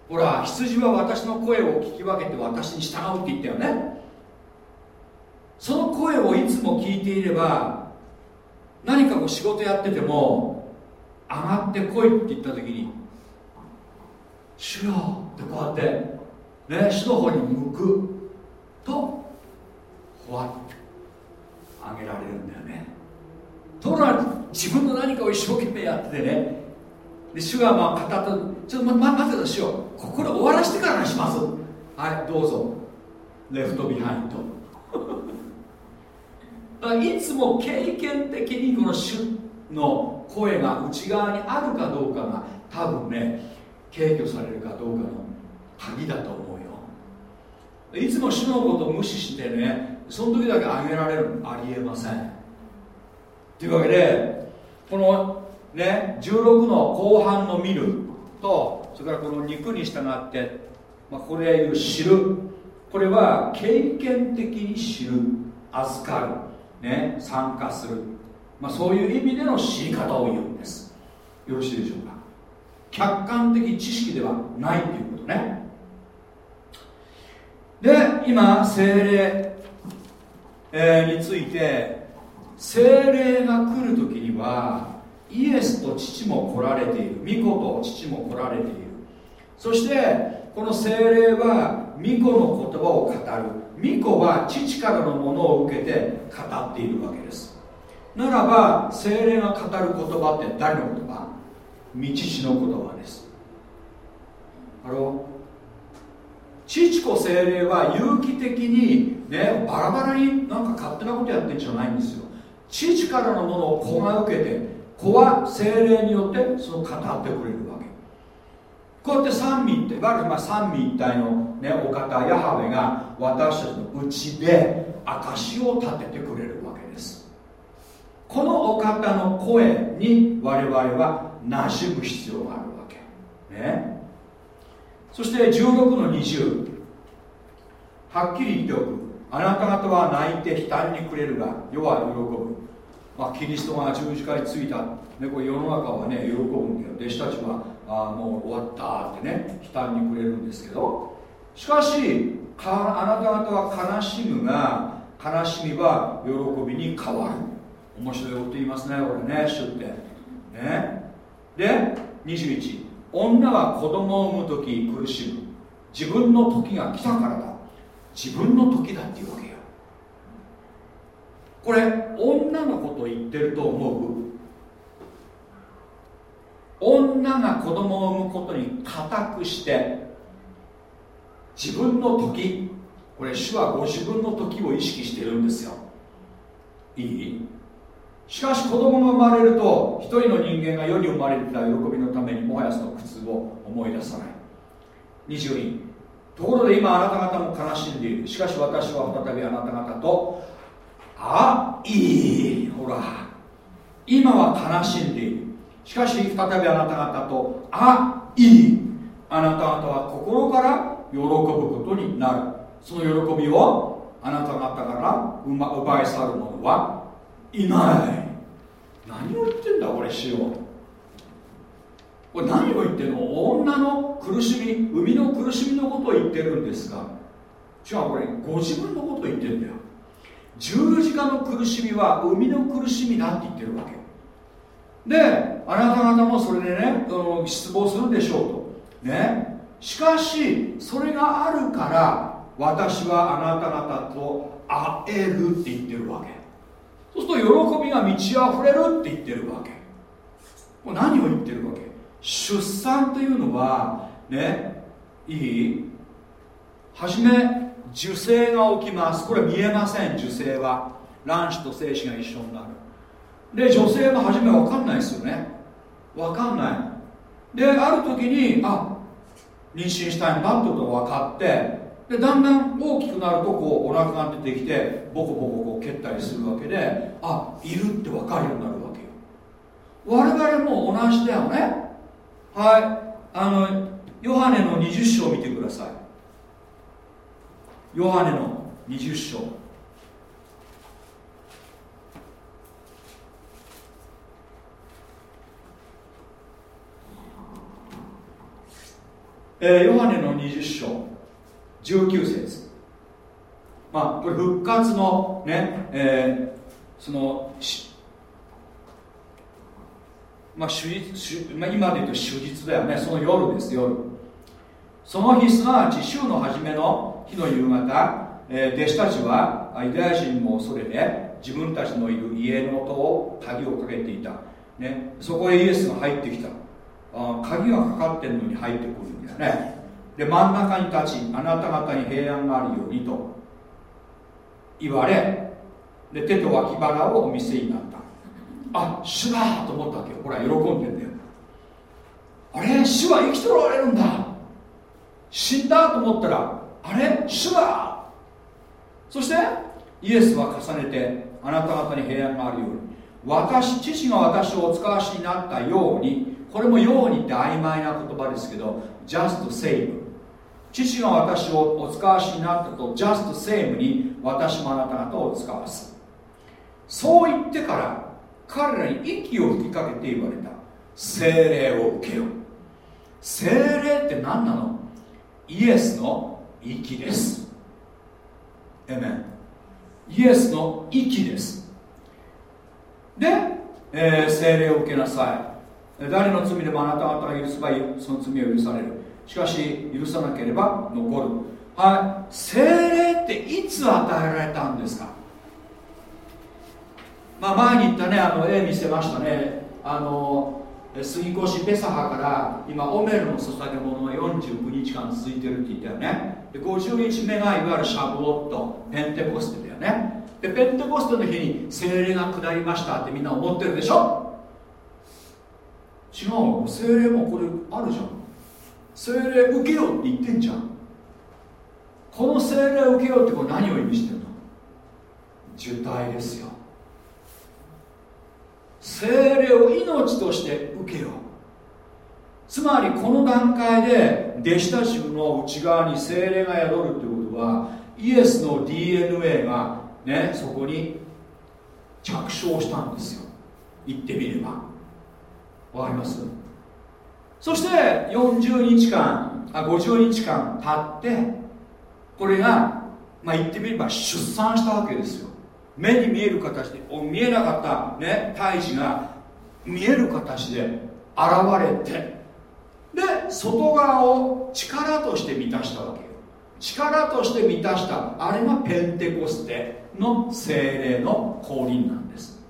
ほら羊は私の声を聞き分けて私に従うって言ったよね。その声をいつも聞いていれば何かこう仕事やってても上がってこいって言った時に「主よ」ってこうやってね主の方に向くとほわってあげられるんだよね。ところが自分の何かを一生懸命やっててねで主がまあ語ったちょっと待ってくださいよここで終わらせてからにしますはいどうぞ Left behind いつも経験的にこの主の声が内側にあるかどうかが多分ね携挙されるかどうかの鍵だと思うよいつも主のことを無視してねその時だけあげられるありえませんというわけでこのね16の後半の見るとそれからこの肉に従って、まあ、これ言う知る。これは経験的に知る預かるね、参加する、まあ、そういう意味での知り方を言うんです。よろしいでしょうか？客観的知識ではないということね。で今精霊、えー、について精霊が来る時にはイエスと父も来られている。御子と父も来られている。そしてこの精霊は御子の言葉を語る。巫女は父からのものを受けて語っているわけです。ならば精霊が語る言葉って誰の言葉？道師の言葉です。あの父子精霊は有機的にねバラバラになんか勝手なことやってんじゃないんですよ。父からのものを子が受けて子は精霊によってその語ってくれるわけ。こうやって三位っていわゆる三位一体の、ね、お方ヤハウェが私たちのうちで証を立ててくれるわけです。このお方の声に我々は馴染む必要があるわけ。ね。そして16の20はっきり言っておく。あなた方は泣いて悲嘆にくれるが世は喜ぶ。まあ、キリストが十字架についた、ね、これ世の中はね喜ぶんだよ。弟子たちはあもう終わったってね悲嘆にくれるんですけど。しかしあなた方は悲しむが悲しみは喜びに変わる。面白いこと言いますねこれね主って。ね。で21女は子供を産む時苦しむ。自分の時が来たからだ。自分の時だっていうわけよ。これ女のこと言ってると思う？女が子供を産むことに固くして自分の時これ主はご自分の時を意識してるんですよ。いい？しかし子供が生まれると一人の人間が世に生まれてた喜びのためにもはやその苦痛を思い出さない。22ところで今あなた方も悲しんでいる。しかし私は再びあなた方とあいい。ほら。今は悲しんでいる。しかし再びあなた方とあいい。あなた方は心から喜ぶことになる。その喜びをあなた方から奪い去る者はいない。何を言ってんだこれしよ。うこれ何を言ってんの？女の苦しみ生みの苦しみのことを言ってるんですか？違うこれご自分のことを言ってるんだよ。十字架の苦しみは生みの苦しみだって言ってるわけ。であなた方もそれでね失望するんでしょうと。ね。しかしそれがあるから私はあなた方と会えるって言ってるわけ。そうすると喜びが満ち溢れるって言ってるわけ。これ何を言ってるわけ？出産というのはねいい？はじめ受精が起きます。これ見えません。受精は。卵子と精子が一緒になる。で女性も初め分かんないですよね。分かんない。である時にあ妊娠したいんだってことが分かってでだんだん大きくなるとこうお腹が出てきてボコボコこう蹴ったりするわけであいるって分かるようになるわけよ。我々も同じだよね。はい。あのヨハネの20章を見てください。ヨハネの20章。えー、ヨハネの20章。19節。まあこれ復活のね、えー、そのまあ主日まあ、今で言うと主日だよね。その夜です夜。その日すなわち週の初めの日の夕方、えー、弟子たちはユダヤ人も恐れて自分たちのいる家の音を鍵をかけていた、ね、そこへイエスが入ってきた。あ鍵がかかってるのに入ってくるんだよね。で真ん中に立ちあなた方に平安があるようにと言われで手と脇腹をお見せになった。あ主だと思ったわけよ。ほら喜んでんだよ。あれ？主は生きておられるんだ。死んだと思ったらあれ？主だ。そしてイエスは重ねてあなた方に平安があるように私父が私をお使わしになったようにこれもようにって曖昧な言葉ですけど just same 父が私をお使わしになったと just same に私もあなた方を使わす。そう言ってから彼らに息を吹きかけて言われた。精霊を受けよ精霊って何なの？イエスの息です。エメンイエスの息です。で、えー、精霊を受けなさい。誰の罪でもあなた方が許せばいい。その罪を許される。しかし許さなければ残る。はい。精霊っていつ与えられたんですか？まあ前に言ったねあの絵見せましたね。あの杉越ペサハから今オメルの捧げ物が49日間続いてるって言ったよね。で50日目がいわゆるシャブオットペンテコステだよね。でペンテコステの日に精霊が下りましたってみんな思ってるでしょ？違う精霊もこれあるじゃん。精霊受けようって言ってんじゃん。この精霊受けようってこれ何を意味してるの？受胎ですよ。精霊を命として受けよう。つまりこの段階で弟子たちの内側に精霊が宿るということはイエスの DNA がねそこに着床したんですよ。言ってみれば。わかります？そして40日間あ50日間経ってこれがまあ言ってみれば出産したわけですよ。目に見える形で見えなかったね胎児が見える形で現れてで外側を力として満たしたわけよ。力として満たしたあれがペンテコステの精霊の降臨なんです。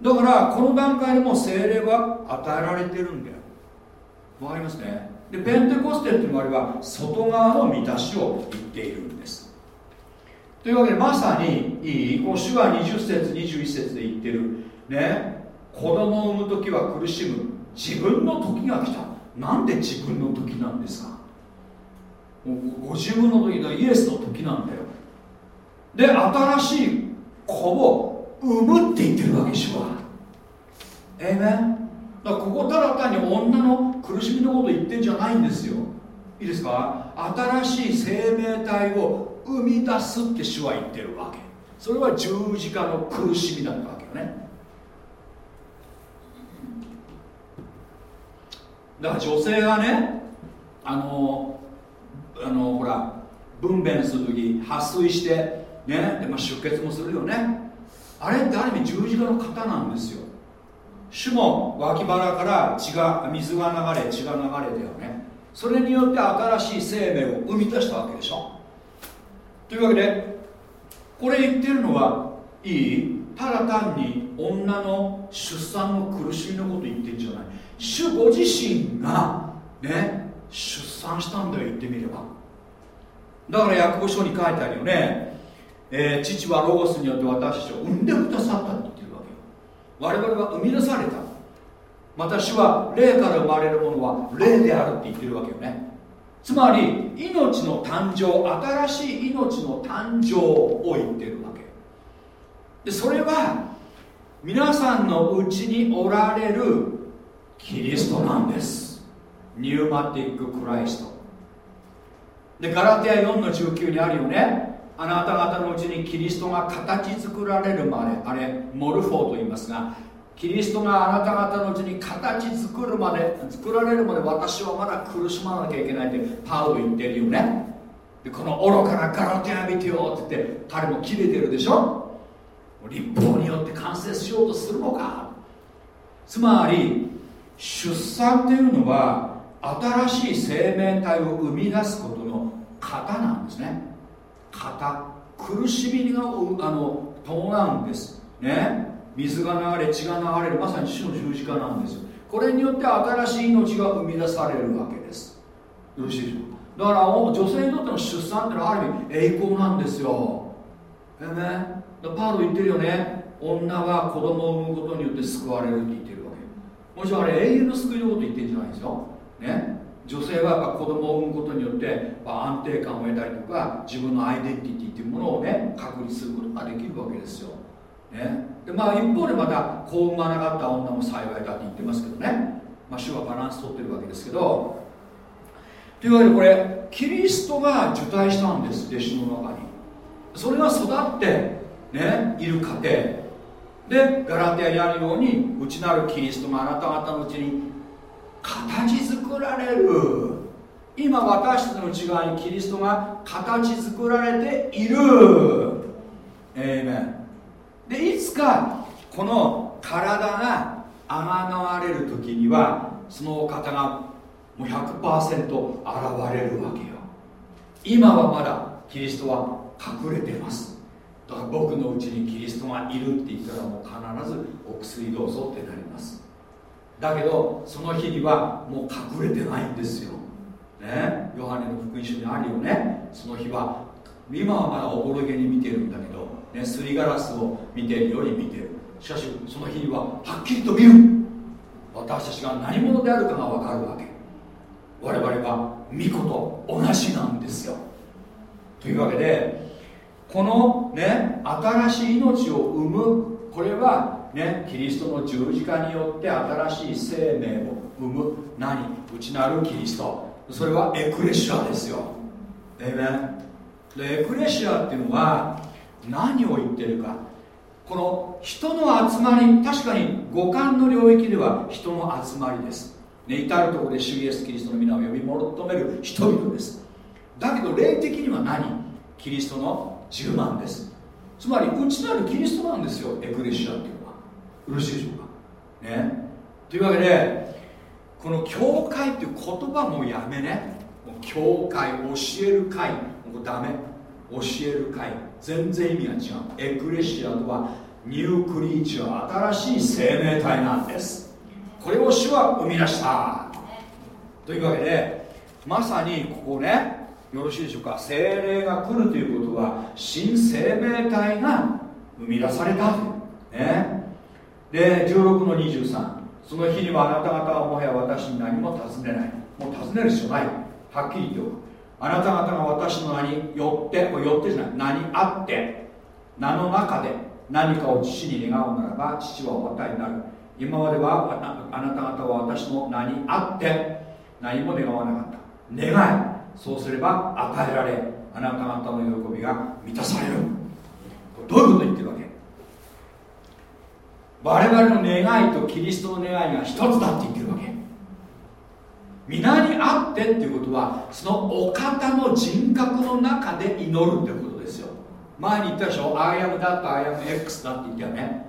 だからこの段階でも精霊は与えられてるんだよ。わかりますね。でペンテコステっていうのは外側の満たしを言っているんです。というわけでまさにいいこの主は20節21節で言ってる。ね。子供を産む時は苦しむ自分の時が来た。なんで自分の時なんですか？ご自分の時だイエスの時なんだよ。で新しい子を産むって言ってるわけ主は。ええねだからここただ単に女の苦しみのこと言ってんじゃないんですよ。いいですか？新しい生命体を生み出すって主は言ってるわけ。それは十字架の苦しみだったわけよね。だから女性がねあのあのほら分娩する時破水してねで、まあ、出血もするよね。あれってある意味十字架の型なんですよ。主も脇腹から血が水が流れ血が流れたよね。それによって新しい生命を生み出したわけでしょ。というわけでこれ言ってるのはいい？ただ単に女の出産の苦しみのこと言ってんじゃない。主ご自身がね出産したんだよ言ってみれば。だから役部書に書いてあるよね、えー、父はロゴスによって私たちを産んでくださったって言ってるわけよ。我々は生み出された。また主は霊から生まれるものは霊であるって言ってるわけよね。つまり命の誕生新しい命の誕生を言ってるわけ。でそれは皆さんのうちにおられるキリストなんです。ニューマティック・クライスト。でガラテア4の19にあるよね。あなた方のうちにキリストが形作られるまであれモルフォーと言いますがキリストがあなた方のうちに形作るまで作られるまで私はまだ苦しまなきゃいけないってパウロ言ってるよね。でこの愚かなガラテア見てよって言って彼も切れてるでしょ。立法によって完成しようとするのか。つまり出産っていうのは新しい生命体を生み出すことの型なんですね。型。苦しみがあの伴うんです。ね。水が流れ血が流れるまさに主の十字架なんですよ。これによって新しい命が生み出されるわけです。よろしいでしょうか？だから女性にとっての出産ってのはある意味栄光なんですよ。えね？パウロ言ってるよね。女は子供を産むことによって救われるって言ってるわけ。もちろんあれ永遠の救いのこと言ってるんじゃないんですよ。ね？女性はやっぱ子供を産むことによって安定感を得たりとか自分のアイデンティティっていうものをね確立することができるわけですよ、ね。でまあ、一方でまた子を産まなかった女も幸いだって言ってますけどね、まあ、主はバランス取ってるわけですけど。というわけでこれキリストが受胎したんです弟子の中に。それが育ってねいる過程でガラテアにあるように内なるキリストがあなた方のうちに形作られる。今私たちの内側にキリストが形作られている。えー、メンでいつかこの体があがわれる時にはそのお方がもう100%現れるわけよ。今はまだキリストは隠れてます。だから僕のうちにキリストがいるって言ったらもう必ずお薬どうぞってなります。だけどその日にはもう隠れてないんですよ。ね？ヨハネの福音書にあるよね？その日は今はまだおぼろげに見てるんだけど、ね、すりガラスを見ているより見てる。しかしその日にははっきりと見る。私たちが何者であるかが分かるわけ。我々は巫女と同じなんですよ。というわけでこのね新しい命を生むこれはね、キリストの十字架によって新しい生命を生む何？内なるキリスト。それはエクレシアですよ。えめでエクレシアっていうのは何を言ってるか。この人の集まり確かに五感の領域では人の集まりです、ね、至るところで主イエスキリストの皆を呼び求める人々です。だけど霊的には何？キリストの10万です。つまり内なるキリストなんですよエクレシアっていうのは。よろしいでしょうか？ね。というわけでこの教会っていう言葉もやめね。もう教会教える会もうダメ。教える会全然意味が違う。エクレシアとはニュークリーチャー新しい生命体なんです。これを主は生み出した。というわけでまさにここねよろしいでしょうか。精霊が来るということは新生命体が生み出された。ね。で16の23その日にはあなた方はもはや私に何も尋ねない。もう尋ねる必要ない。はっきり言っておくあなた方が私の名によってこれよってじゃない。名にあって名の中で何かを父に願うならば父はお与えになる。今まではあなた方は私の名にあって何も願わなかった。願い。そうすれば与えられあなた方の喜びが満たされる。どういうこと言ってるわけ？我々の願いとキリストの願いが一つだって言ってるわけ。皆にあってっていうことはそのお方の人格の中で祈るってことですよ。前に言ったでしょ I am that I am X だって言ったよね。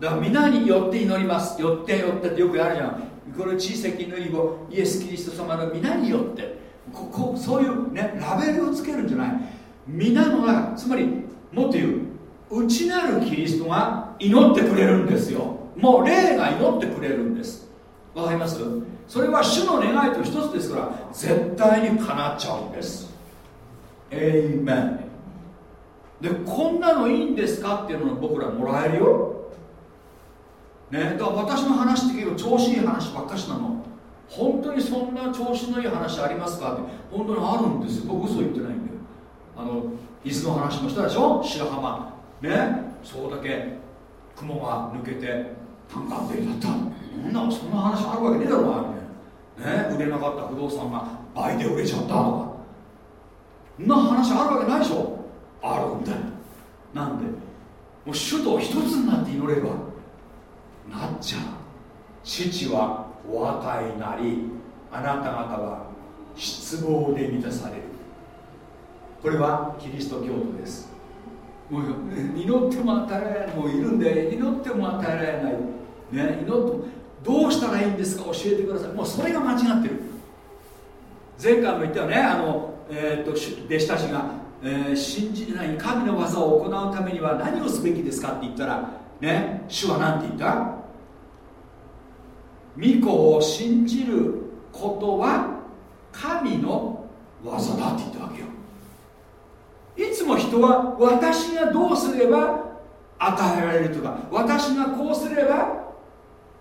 だから皆によって祈ります。よってよってってよくやるじゃん。これ小さき祈りをイエス・キリスト様の皆によって。ここそういうねラベルをつけるんじゃない。皆の中つまりもっと言う内なるキリストが祈ってくれるんですよ。もう霊が祈ってくれるんです。わかります？それは主の願いと一つですから絶対に叶っちゃうんです。エイメンでこんなのいいんですかっていうのを僕らもらえるよ。ねだから私の話って結構調子いい話ばっかしなの。本当にそんな調子のいい話ありますかって本当にあるんですよ。僕嘘言ってないんだよあの伊豆の話もしたでしょ？白浜。ね？そうだけ雲が抜けて単価でだった。そんなそんな話あるわけねえだろうなね売れなかった不動産が倍で売れちゃったとか。そんな話あるわけないでしょ。あるんだよ。なんでもう主と一つになって祈ればなっちゃう。父はお与えになりあなた方は失望で満たされる。これはキリスト教徒です。もう祈っても与えられない。もういるんで祈っても与えられない、ね、祈ってもどうしたらいいんですか？教えてください。もうそれが間違ってる。前回も言ったよね。あの、えー、っと弟子たちが、えー、信じない神の技を行うためには何をすべきですかって言ったらね主は何て言った？御子を信じることは神の技だって言ったわけよ。いつも人は私がどうすれば与えられるとか私がこうすれば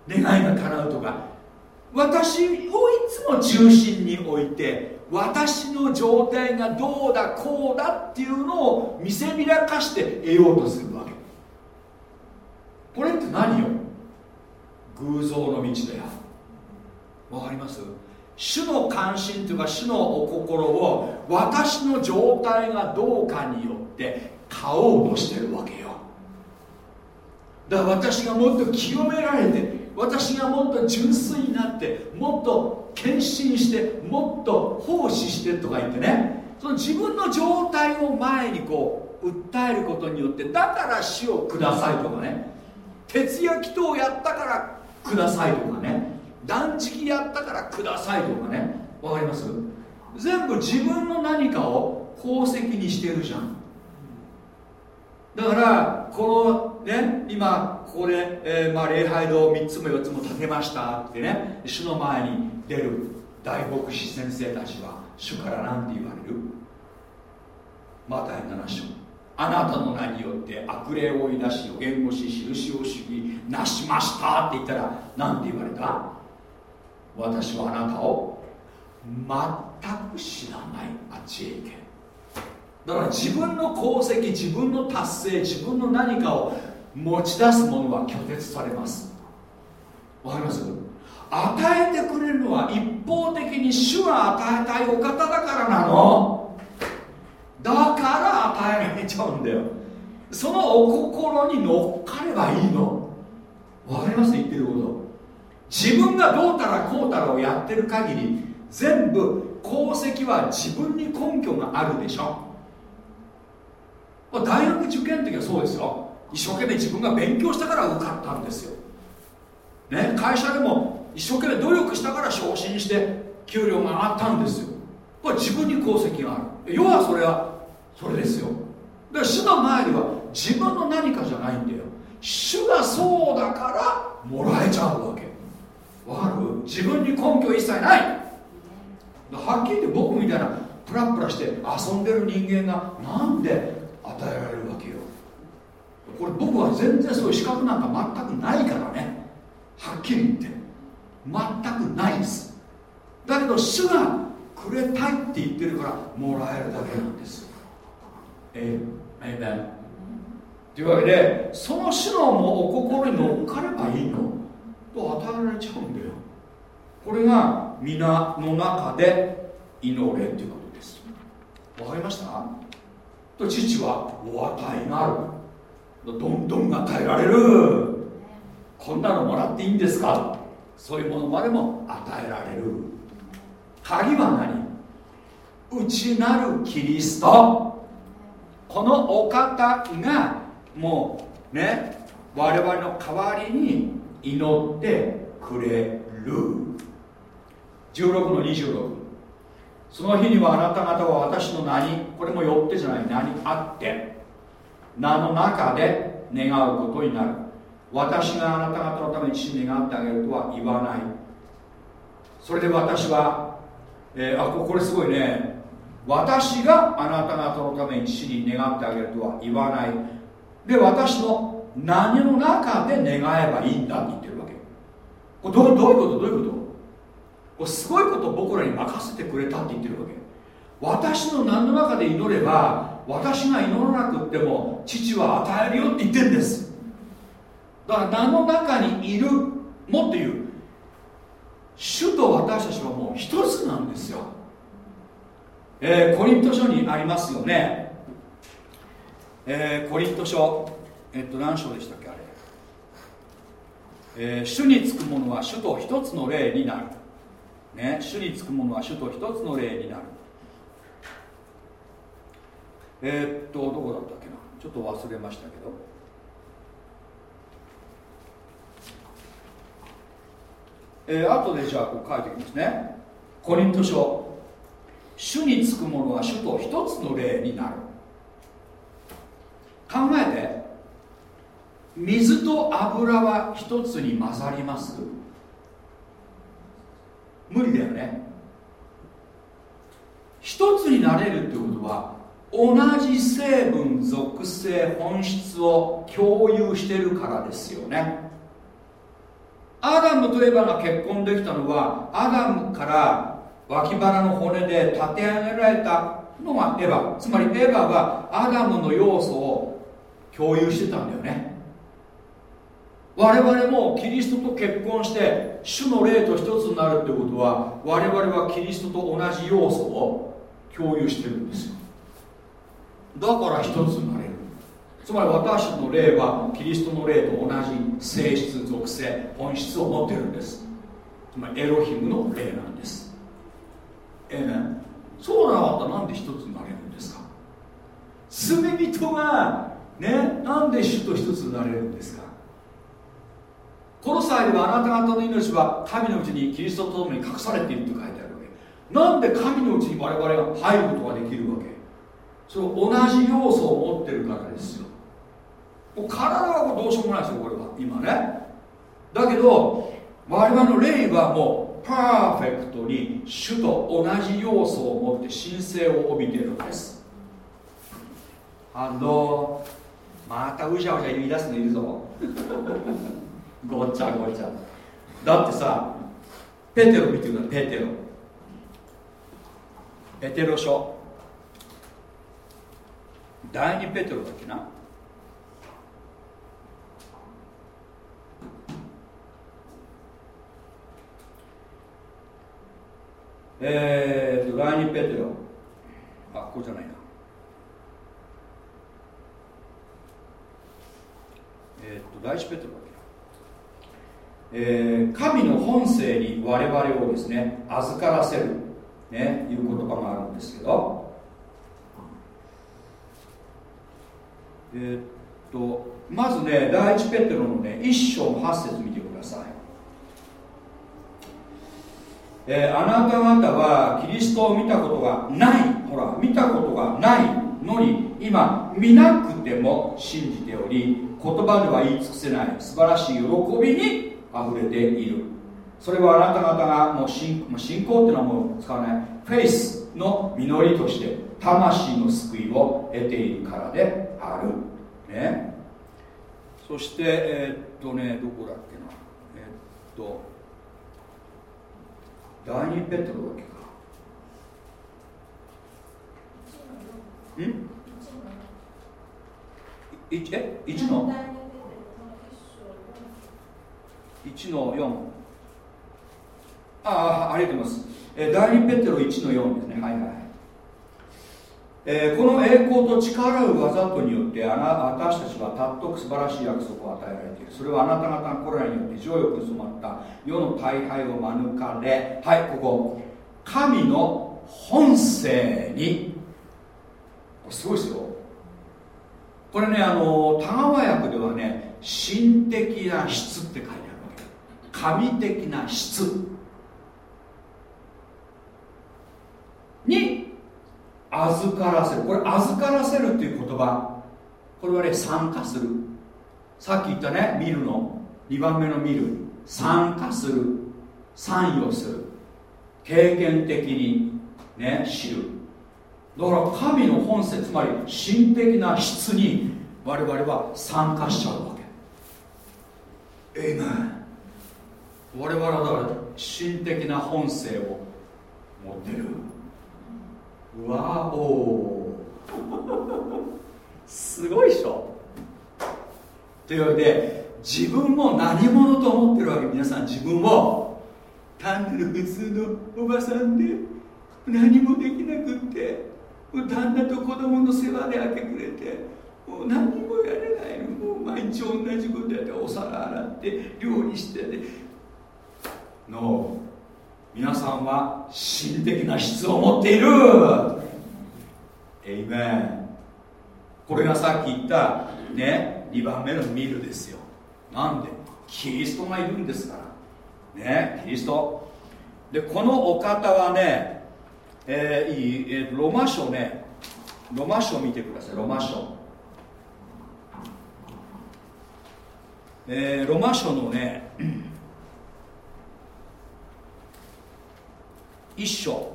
願いが叶うとか。私をいつも中心に置いて私の状態がどうだこうだっていうのを見せびらかして得ようとするわけ。これって何よ？偶像の道だよ。わかります？主の関心というか主のお心を私の状態がどうかによって買おうとしてるわけよ。だから私がもっと清められて私がもっと純粋になってもっと献身してもっと奉仕してとか言ってね。その自分の状態を前にこう訴えることによってだから死をくださいとかね。徹夜祈祷をやったからくださいとかね。断食やったからくださいとかね。わかります？全部自分の何かを功績にしてるじゃん。だからこのね今ここで、えー、まあ、礼拝堂3つも4つも建てましたってね主の前に出る大牧師先生たちは主から何て言われる？マタイ7章。あなたの名によって悪霊を追い出し予言をし印を主義なしましたって言ったら何て言われた？私はあなたを全く知らないあっちへ行け。だから自分の功績自分の達成自分の何かを持ち出すものは拒絶されます。わかります？与えてくれるのは一方的に主が与えたいお方だからなの。だから与えられちゃうんだよ。そのお心に乗っかればいいの。わかります？言ってること。自分がどうたらこうたらをやってる限り全部功績は自分に根拠があるでしょ。大学受験の時はそうですよ。一生懸命自分が勉強したから受かったんですよ、ね、会社でも一生懸命努力したから昇進して給料が上がったんですよ。これ自分に功績がある。要はそれはそれですよ。だから主の前では自分の何かじゃないんだよ。主がそうだからもらえちゃうわけ。わかる？自分に根拠一切ない。はっきり言って僕みたいなプラプラして遊んでる人間がなんで与えられるわけよ。これ僕は全然そういう資格なんか全くないからね。はっきり言って。全くないです。だけど主がくれたいって言ってるからもらえるだけなんです。ええ。えというわけでその主のもお心に乗っかればいいの。と与えられちゃうんだよ。これが皆の中で祈れっていうことです。わかりました？と父はお与えがある。どんどん与えられる。こんなのもらっていいんですか？そういうものまでも与えられる。鍵は何？内なるキリスト。このお方がもうね我々の代わりに祈ってくれる。16の26その日にはあなた方は私の名にこれもよってじゃない名にあって名の中で願うことになる。私があなた方のために死に願ってあげるとは言わない。それで私は、えー、あこれすごいね。私があなた方のために死に願ってあげるとは言わない。で私の何の中で願えばいいんだって言ってるわけ。これどどういうこと？どういうこと？これすごいことを僕らに任せてくれたって言ってるわけ私の何の中で祈れば私が祈らなくっても父は与えるよって言ってるんです。だから名の中にいるもっと言う。主と私たちはもう一つなんですよ、えー、コリント書にありますよね、えー、コリント書。えっと何章でしたっけあれ、えー、主につくものは主と一つの霊になる。ね、主につくものは主と一つの霊になる。えー、っとどこだったっけな。ちょっと忘れましたけど。えー、後でじゃあこう書いておきますね。コリント書。主につくものは主と一つの霊になる。考えて。水と油は一つに混ざります。無理だよね。一つになれるってことは同じ成分属性本質を共有してるからですよね。アダムとエヴァが結婚できたのはアダムから脇腹の骨で立て上げられたのがエヴァ。つまりエヴァはアダムの要素を共有してたんだよね。我々もキリストと結婚して主の霊と一つになるってことは我々はキリストと同じ要素を共有してるんですよ。だから一つになれる。つまり私の霊はキリストの霊と同じ性質属性本質を持ってるんです。つまりエロヒムの霊なんです。ええねそうなかったらなんで一つになれるんですか。罪人がねなんで主と一つになれるんですか。この際はあなた方の命は神のうちにキリストと共に隠されていると書いてあるわけ。なんで神のうちに我々が入ることができるわけ？それ同じ要素を持ってるからですよ。もう体はどうしようもないですよこれは。今ね。だけど我々の霊はもうパーフェクトに主と同じ要素を持って神聖を帯びているんです。あのまたうじゃうじゃ言い出すのいるぞ。ごちゃごちゃ。だってさペテロ見てくだペテロ。ペテロ書。第二ペテロだっけな。えーと第二ペテロ。あここじゃないな。えー、っと第一ペテロ。えー、神の本性に我々をですね預からせる、ね、いう言葉があるんですけど。えー、っとまずね第一ペテロのね一章の8節見てください、えー、あなた方はキリストを見たことがないほら見たことがないのに今見なくても信じており言葉では言い尽くせない素晴らしい喜びに溢れている。それはあなた方がもう信信仰っていうのはもう使わない。フェイスの実りとして魂の救いを得ているからである。ね。そしてえー、っとねどこだっけな。えー、っと第2ペトロだっけか。ん？え？1の？1の4ああありがとうございます、えー、第2ペテロ1の4ですね。はいはい、えー、この栄光と力う技とによってあな私たちはたっとく素晴らしい約束を与えられている。それはあなた方のこれらによって情欲に染まった世の大敗を免れ。はいここ。神の本性に。すごいですよ。これねあの田川役ではね神的な質って書いてある。神的な質。に預からせる。これ預からせるっていう言葉。これはね参加する。さっき言ったね見るの。2番目の見る。参加する。参与する。経験的にね知る。だから神の本性つまり神的な質に我々は参加しちゃうわけ。えいめ我々はだから神的な本性を持ってる。わおすごいでしょ。というわけで自分も何者と思ってるわけ。皆さん自分を単なる普通のおばさんで何もできなくって旦那と子供の世話で明け暮れてもう何もやれない。のもう毎日同じことやってお皿洗って料理してねの皆さんは心的な質を持っている。エイメンこれがさっき言ったね2番目のミルですよ。なんで？キリストがいるんですから。ねキリスト。でこのお方はねえー、いい、えー、ロマ書ね。ロマ書見てください。ロマ書。えー、ロマ書のね一章、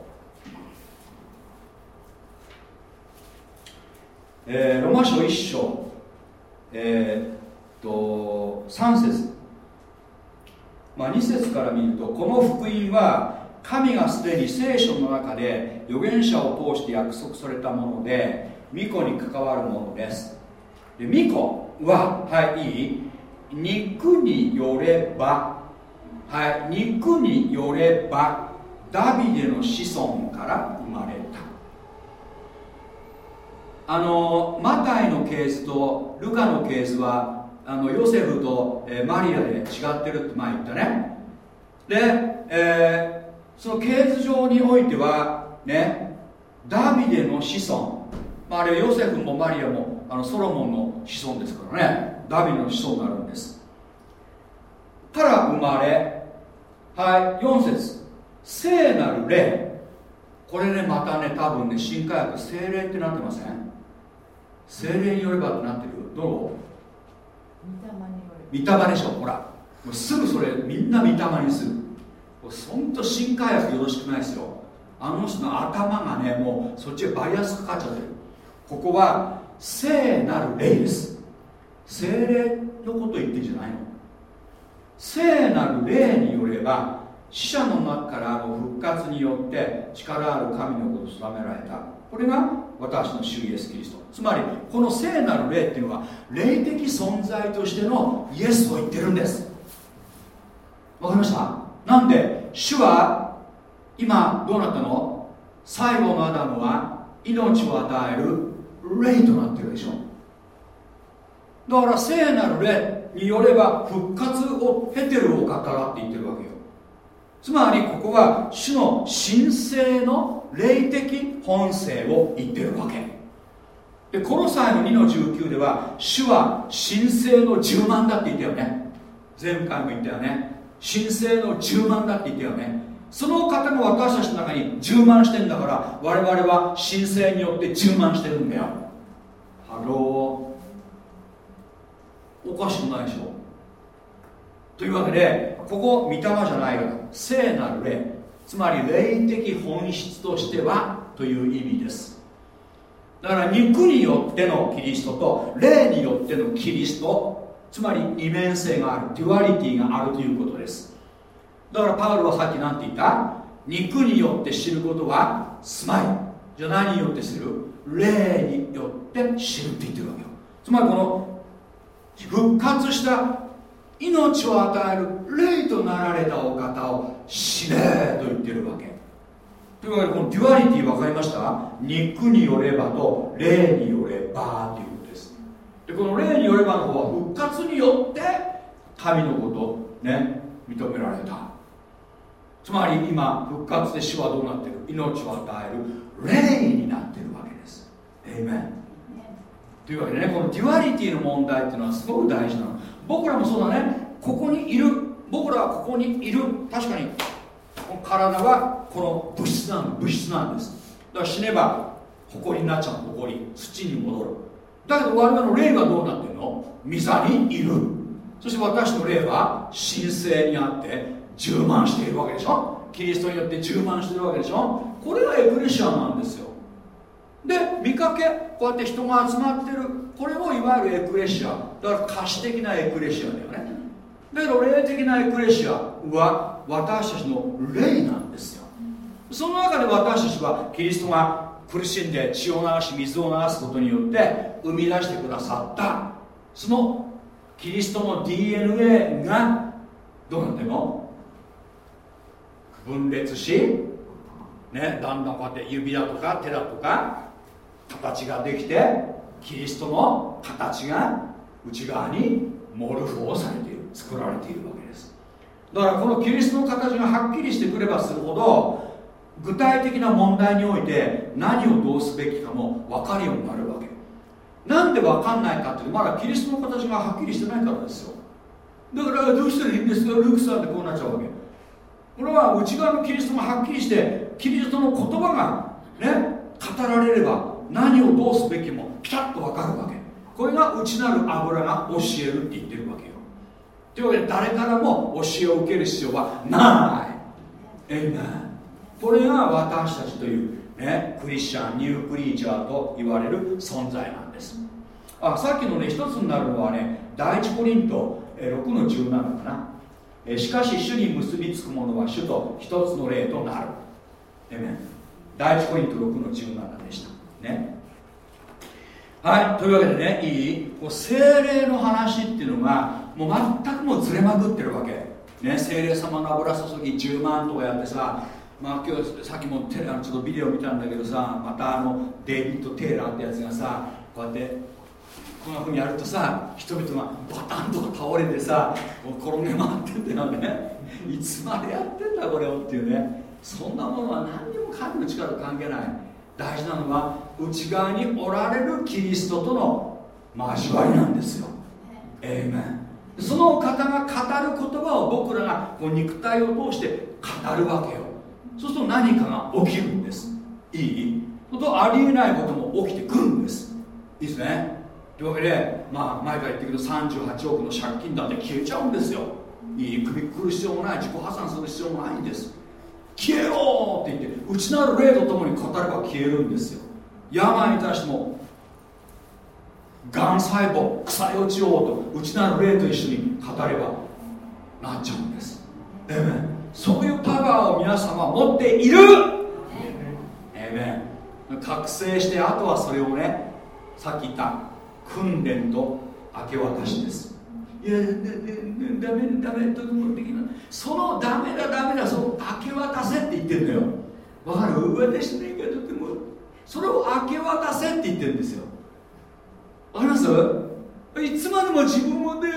えー、ロマ書一章。えー、っと3節。まあ2節から見るとこの福音は神がすでに聖書の中で預言者を通して約束されたもので巫女に関わるものです。で巫女ははいいい。肉によれば。はい肉によれば。ダビデの子孫から生まれた。あのマタイの系図とルカの系図はあのヨセフと、え、マリアで違ってるって前言ったね。で、えー、その系図上においてはねダビデの子孫、まあ、あれヨセフもマリアもあのソロモンの子孫ですからね。ダビデの子孫になるんです。から生まれはい4節。聖なる霊。これねまたね多分ね新科学精霊ってなってません？精霊によればってなってるどう？御霊でしょ。ほらもうすぐそれみんな御霊にする。そんと新科学よろしくないですよ。あの人の頭がねもうそっちへバイアスかかっちゃってる。ここは聖なる霊です。精霊のこと言ってんじゃないの。聖なる霊によれば死者の中からの復活によって力ある神のことを定められた。これが私の主イエス・キリスト。つまりこの聖なる霊っていうのは霊的存在としてのイエスを言ってるんです。わかりました？なんで主は今どうなったの？最後のアダムは命を与える霊となってるでしょ。だから聖なる霊によれば復活を経てるお方だって言ってるわけよ。つまりここは主の神聖の霊的本性を言ってるわけ。でこの際の2の19では主は神聖の10万だって言ったよね。前回も言ったよね。神聖の10万だって言ったよね。その方が私たちの中に10万してんだから我々は神聖によって充満してるんだよ。 Hello。おかしくないでしょ。というわけでここ御霊じゃないから聖なる霊。つまり霊的本質としてはという意味です。だから肉によってのキリストと霊によってのキリストつまり二面性がある。 duality があるということです。だからパウロはさっき何て言った？肉によって知ることはすまいじゃあ何によって知る？霊によって知るって言ってるわけよ。つまりこの復活した命を与える霊となられたお方を死ねと言ってるわけ。というわけでこの duality 分かりました？肉によればと霊によればということです。でこの霊によればの方は復活によって神のことね認められた。つまり今復活で死はどうなってる？命を与える霊になってるわけです。エイメンというわけでねこの duality の問題っていうのはすごく大事なの。僕らもそうだね。ここにいる。僕らはここにいる。確かに。体はこの物質なん物質なんです。だから死ねば埃になっちゃう埃土に戻る。だけど我々の霊はどうなってるの？御座にいる。そして私の霊は神聖にあって充満しているわけでしょ？キリストによって充満しているわけでしょ？これがエクレシアなんですよ。で見かけこうやって人が集まってる。これもいわゆるエクレシア。だから可視的なエクレシアだよね。だけど霊的なエクレシア。は私たちの霊なんですよ。その中で私たちはキリストが苦しんで血を流し水を流すことによって生み出してくださった。そのキリストの DNA がどうなってるの？分裂し、ね、だんだんこうやって指だとか手だとか形ができてキリストの形が内側にモルフォーされている作られているわけです。だからこのキリストの形がはっきりしてくればするほど具体的な問題において何をどうすべきかも分かるようになるわけ。なんで分かんないかっていうとまだキリストの形がはっきりしてないからですよ。だからどうしたらいいんですか？ルークさんってこうなっちゃうわけ。これは内側のキリストがはっきりしてキリストの言葉がね語られれば何をどうすべきもピタッと分かるわけ。これが内なる油が教えるって言ってるわけよ。というわけで誰からも教えを受ける必要はない。エイメンこれが私たちというねクリスチャンニュークリーチャーと言われる存在なんです。あさっきのね一つになるのはね第一コリント6の17かな。しかし主に結びつくものは主と一つの霊となる。エメン第一コリント6の17でした。ね。はいというわけでねいい？こう精霊の話っていうのがもう全くもうずれまくってるわけ。ね精霊様の油注ぎ10万とかやってさまあ今日さっきもテあのちょっとビデオ見たんだけどさまたあのデイビッド・テイラーってやつがさこうやってこんなふうにやるとさ人々がバタンとか倒れてさもう転げ回ってってなんだよね。いつまでやってんだこれをっていうね。そんなものは何にも神の力と関係ない。大事なのは内側におられるキリストとの交わりなんですよ。エイメンそのお方が語る言葉を僕らがこう肉体を通して語るわけよ。そうすると何かが起きるんです。いい。そとありえないことも起きてくるんです。いいですね。というわけで、まあ、前から言ってるけど38億の借金だって消えちゃうんですよ。いい。首くる必要もない。自己破産する必要もないんです。消えろって言って内なる霊とともに語れば消えるんですよ。病に対してもがん細胞腐り落ちようと内なる霊と一緒に語ればなっちゃうんです。えめそういうパワーを皆様持っている。えめ覚醒してあとはそれをねさっき言った訓練と明け渡しです。いやダメダメダメとてもできないそのダメだダメだその明け渡せって言ってんだよわかる私のがとてもそれを明け渡せって言ってるんですよわかりますいつまでも自分もね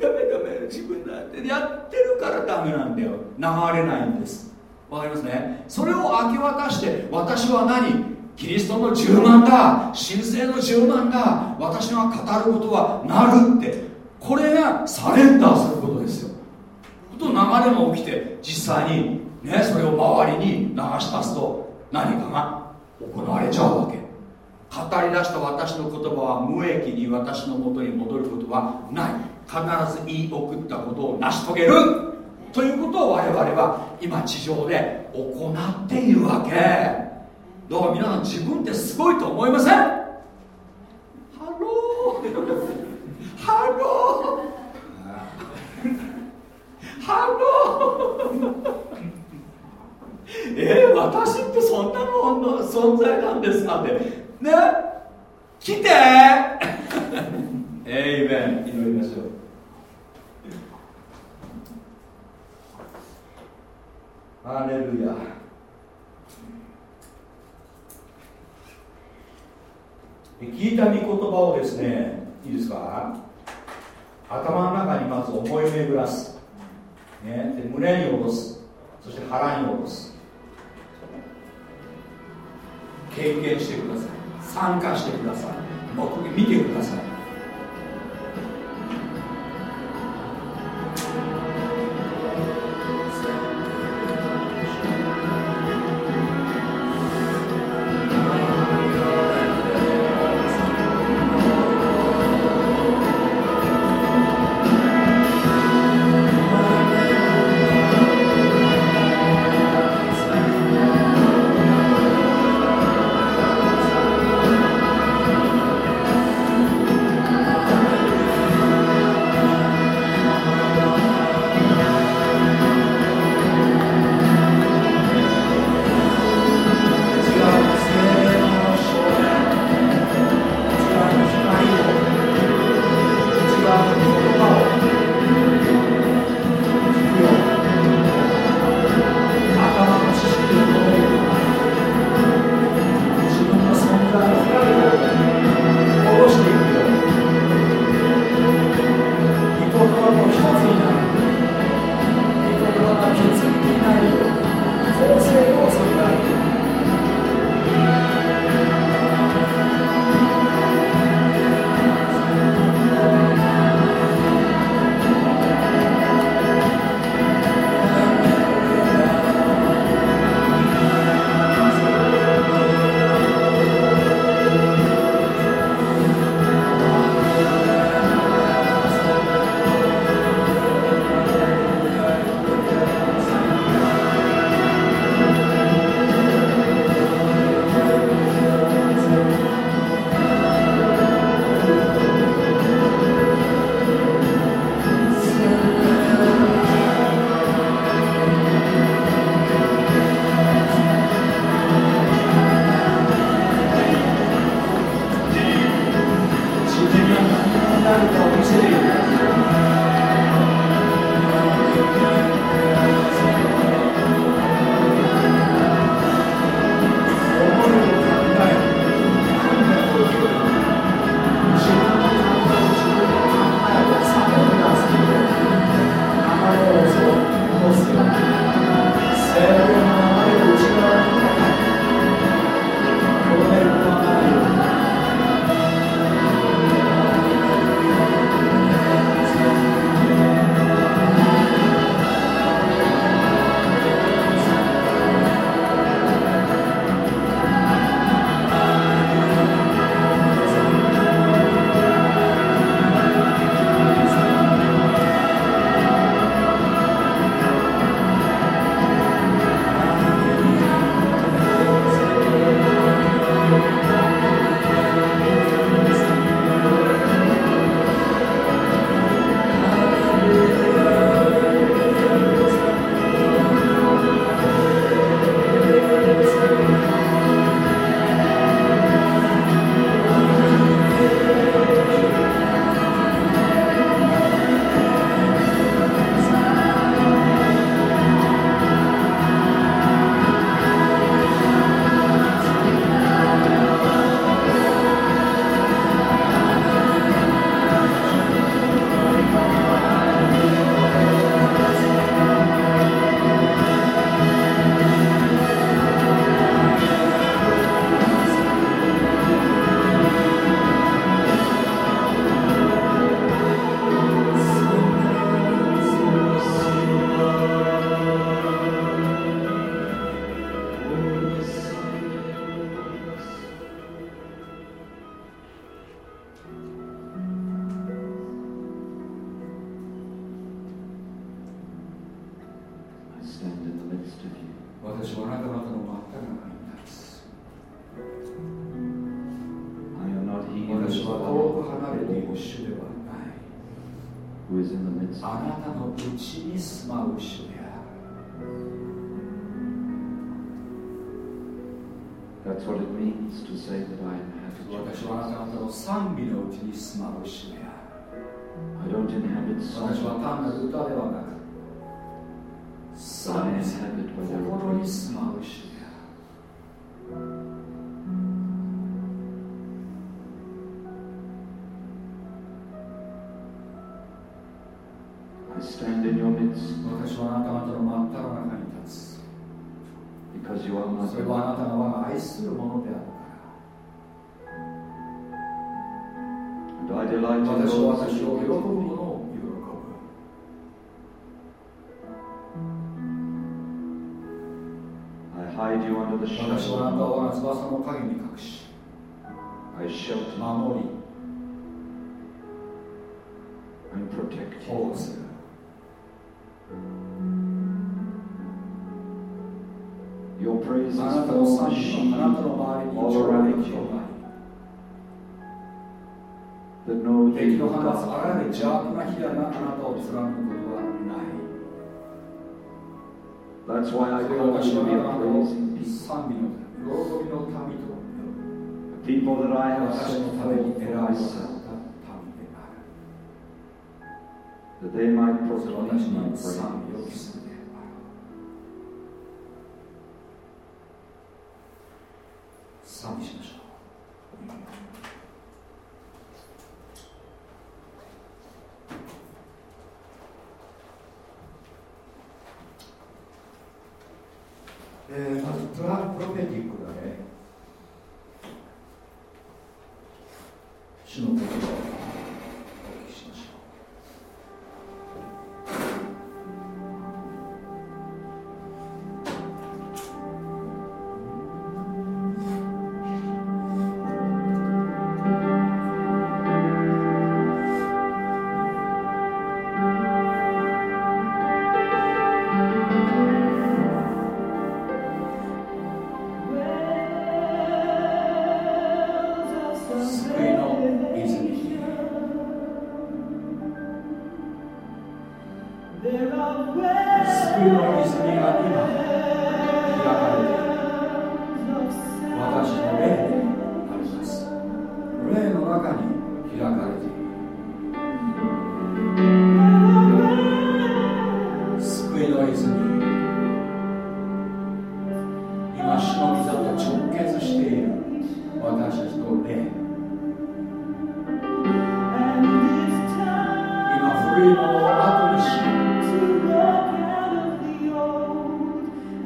ダメダメ自分だってやってるからダメなんだよ流れないんですわかりますねそれを明け渡して私は何キリストの充満だ神聖の充満だ私が語ることはなるってこれがサレンダーすることですよ。と流れが起きて実際にねそれを周りに流し出すと何かが行われちゃうわけ。語り出した私の言葉は無益に私のもとに戻ることはない。必ず言い送ったことを成し遂げる。ということを我々は今地上で行っているわけ。だから皆さん自分ってすごいと思いません？ハロー！ハローハローえー、私ってそんなもの存在なんですかって。ね？来て。エイメン祈りましょう。ハレルヤ聞いた御言葉をですねいいですか？頭の中にまず思い巡らす、ね、で胸に落とす。そして腹に落とす。経験してください。参加してください。見てください。That's why I call you to be a praising people. People that I have set forth for myself. That they might proclaim my praise. 賛美しましょう。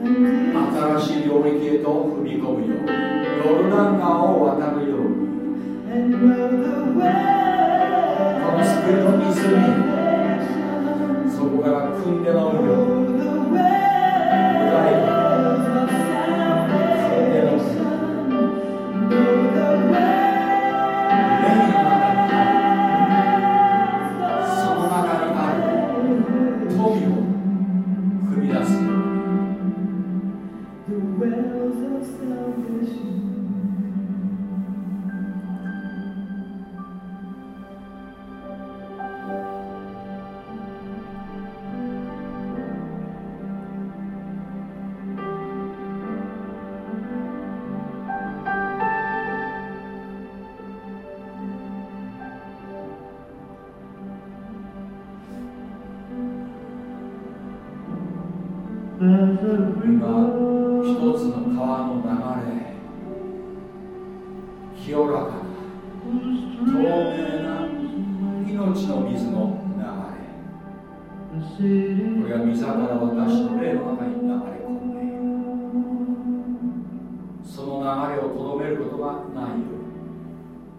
新しい領域へと踏み込むようにヨルダン川を渡るように。この救いの湖そこから汲んで飲むように。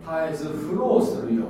絶えずフローするよ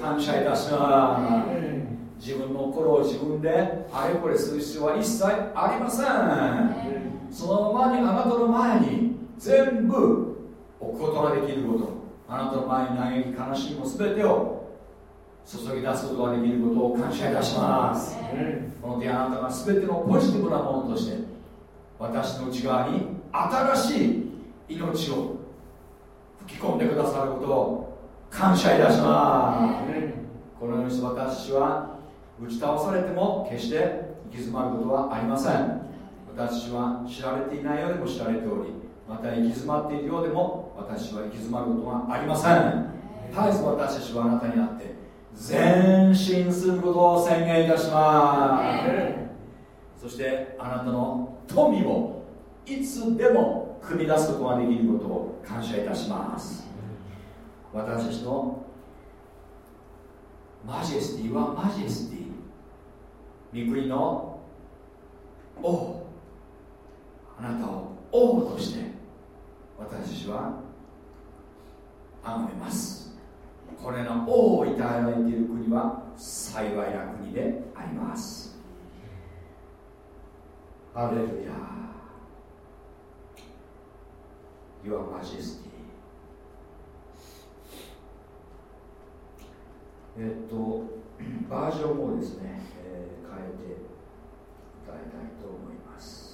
感謝いたします自分の心を自分であれこれする必要は一切ありません。そのままにあなたの前に全部置くことができること。あなたの前に嘆き悲しみも全てを注ぎ出すことができることを感謝いたします。この時あなたが全てのポジティブなものとして私の内側に新しい命を吹き込んでくださることを感謝いたします。このように私は打ち倒されても決して行き詰まることはありません。私は知られていないようでも知られておりまた行き詰まっているようでも私は行き詰まることがありません。絶えず私たちはあなたにあって前進することを宣言いたします。そしてあなたの富をいつでも組み出すことができることを感謝いたします。私たちのマジェスティはマジェスティ。御国の王。あなたを王として私たちは崇めます。これの王をいただいている国は幸いな国であります。ハレルヤ Your Majesty. えっとバージョンをですね、えー、変えて歌いたいと思います。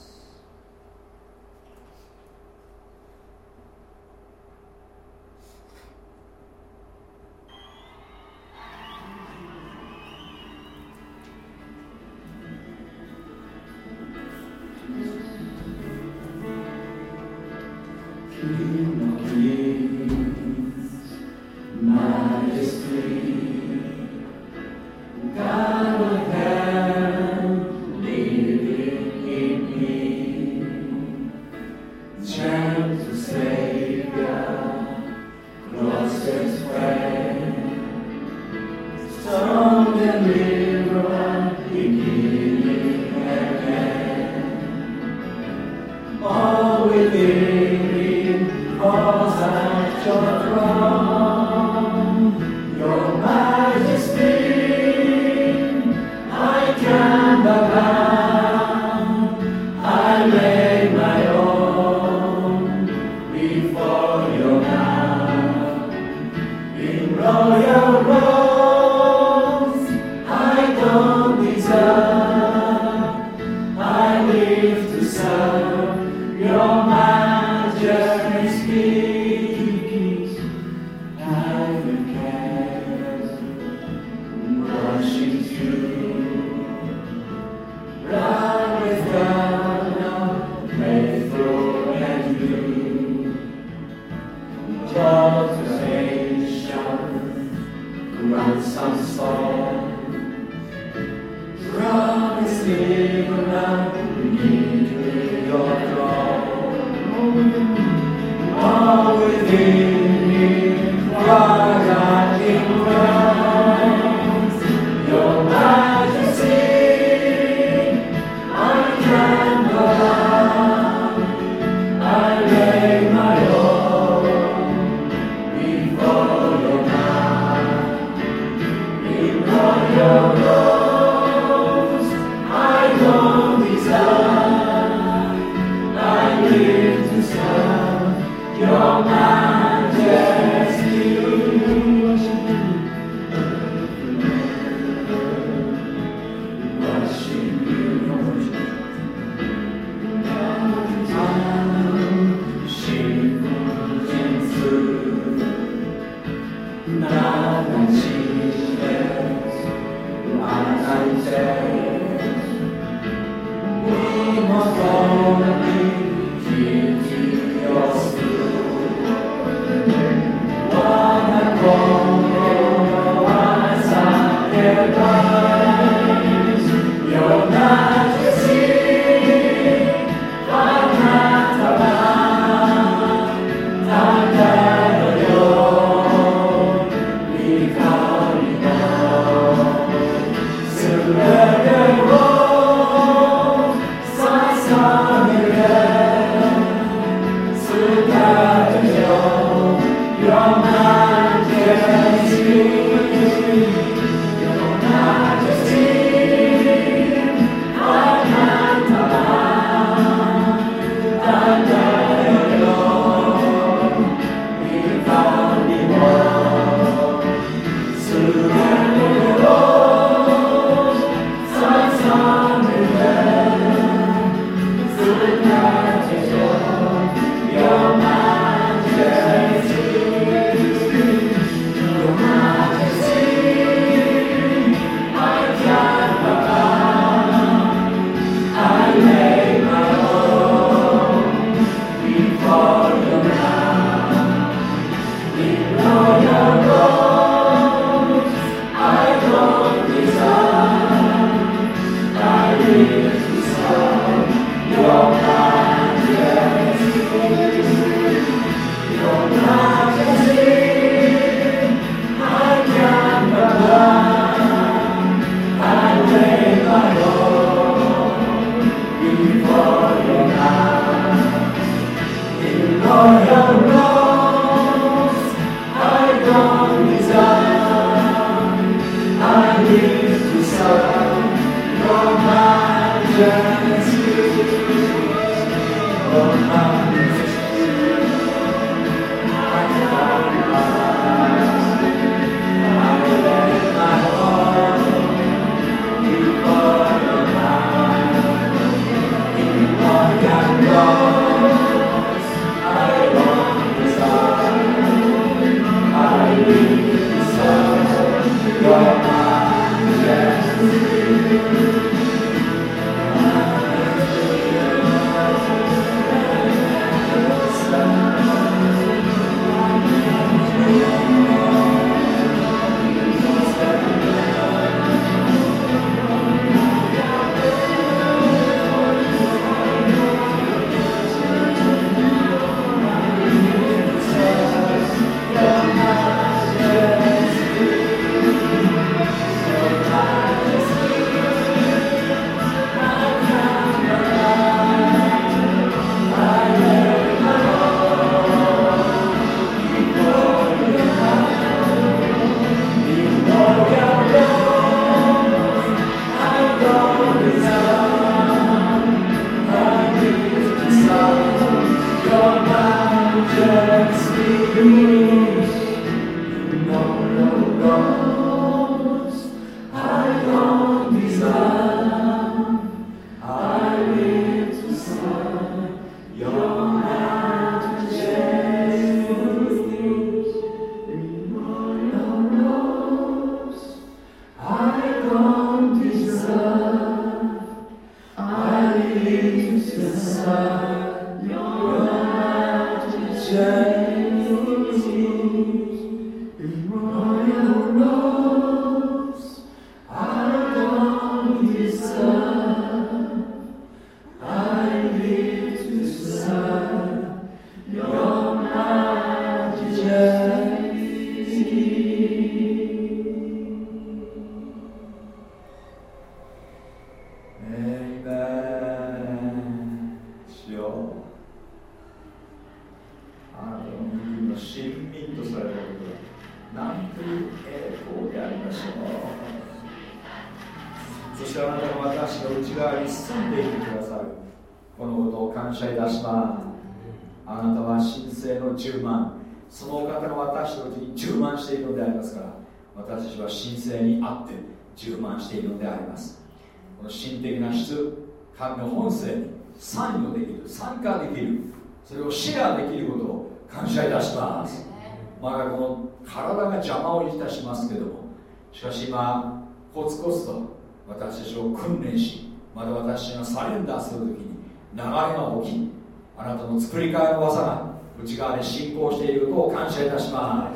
しかし今コツコツと私たちを訓練しまた私がサレンダーするときに流れが起きあなたの作り替えの技が内側で進行していることを感謝いたしま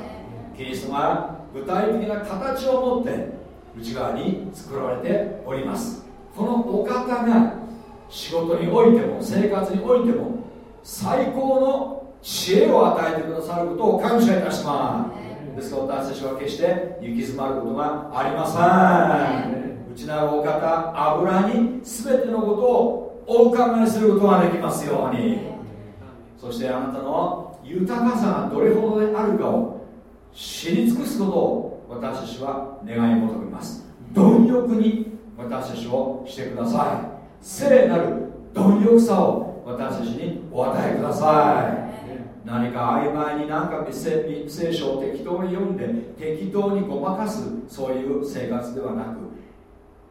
す。キリストが具体的な形を持って内側に作られております。このお方が仕事においても生活においても最高の知恵を与えてくださることを感謝いたします。ですから私たちは決して行き詰まることがありません。内なるお方油に全てのことをお伺いすることができますように。そしてあなたの豊かさがどれほどであるかを知り尽くすことを私たちは願い求めます。貪欲に私たちをしてください聖なる貪欲さを私たちにお与えください。何か曖昧になんか聖書を適当に読んで適当にごまかすそういう生活ではなく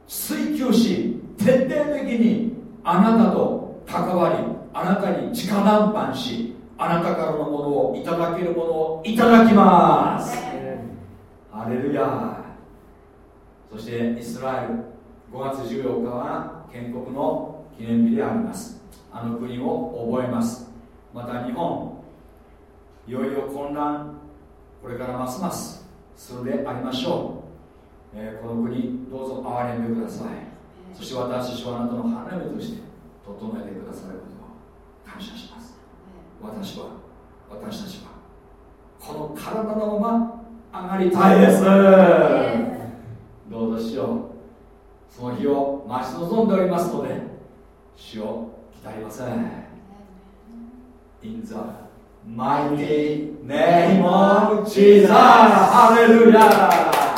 追求し徹底的にあなたと関わりあなたに直談判しあなたからのものをいただけるものをいただきます。ハレルヤそしてイスラエル5月14日は建国の記念日であります。あの国を覚えます。また日本いよいよ混乱これからますますするでありましょう、えー、この国どうぞ憐れんでください。そして私たちはあなたの花嫁として整えてくださることを感謝します。私は私たちはこの体のまま上がりたいです。どうぞしようその日を待ち望んでおりますので主を来たりません In the mighty name of Jesus. Hallelujah.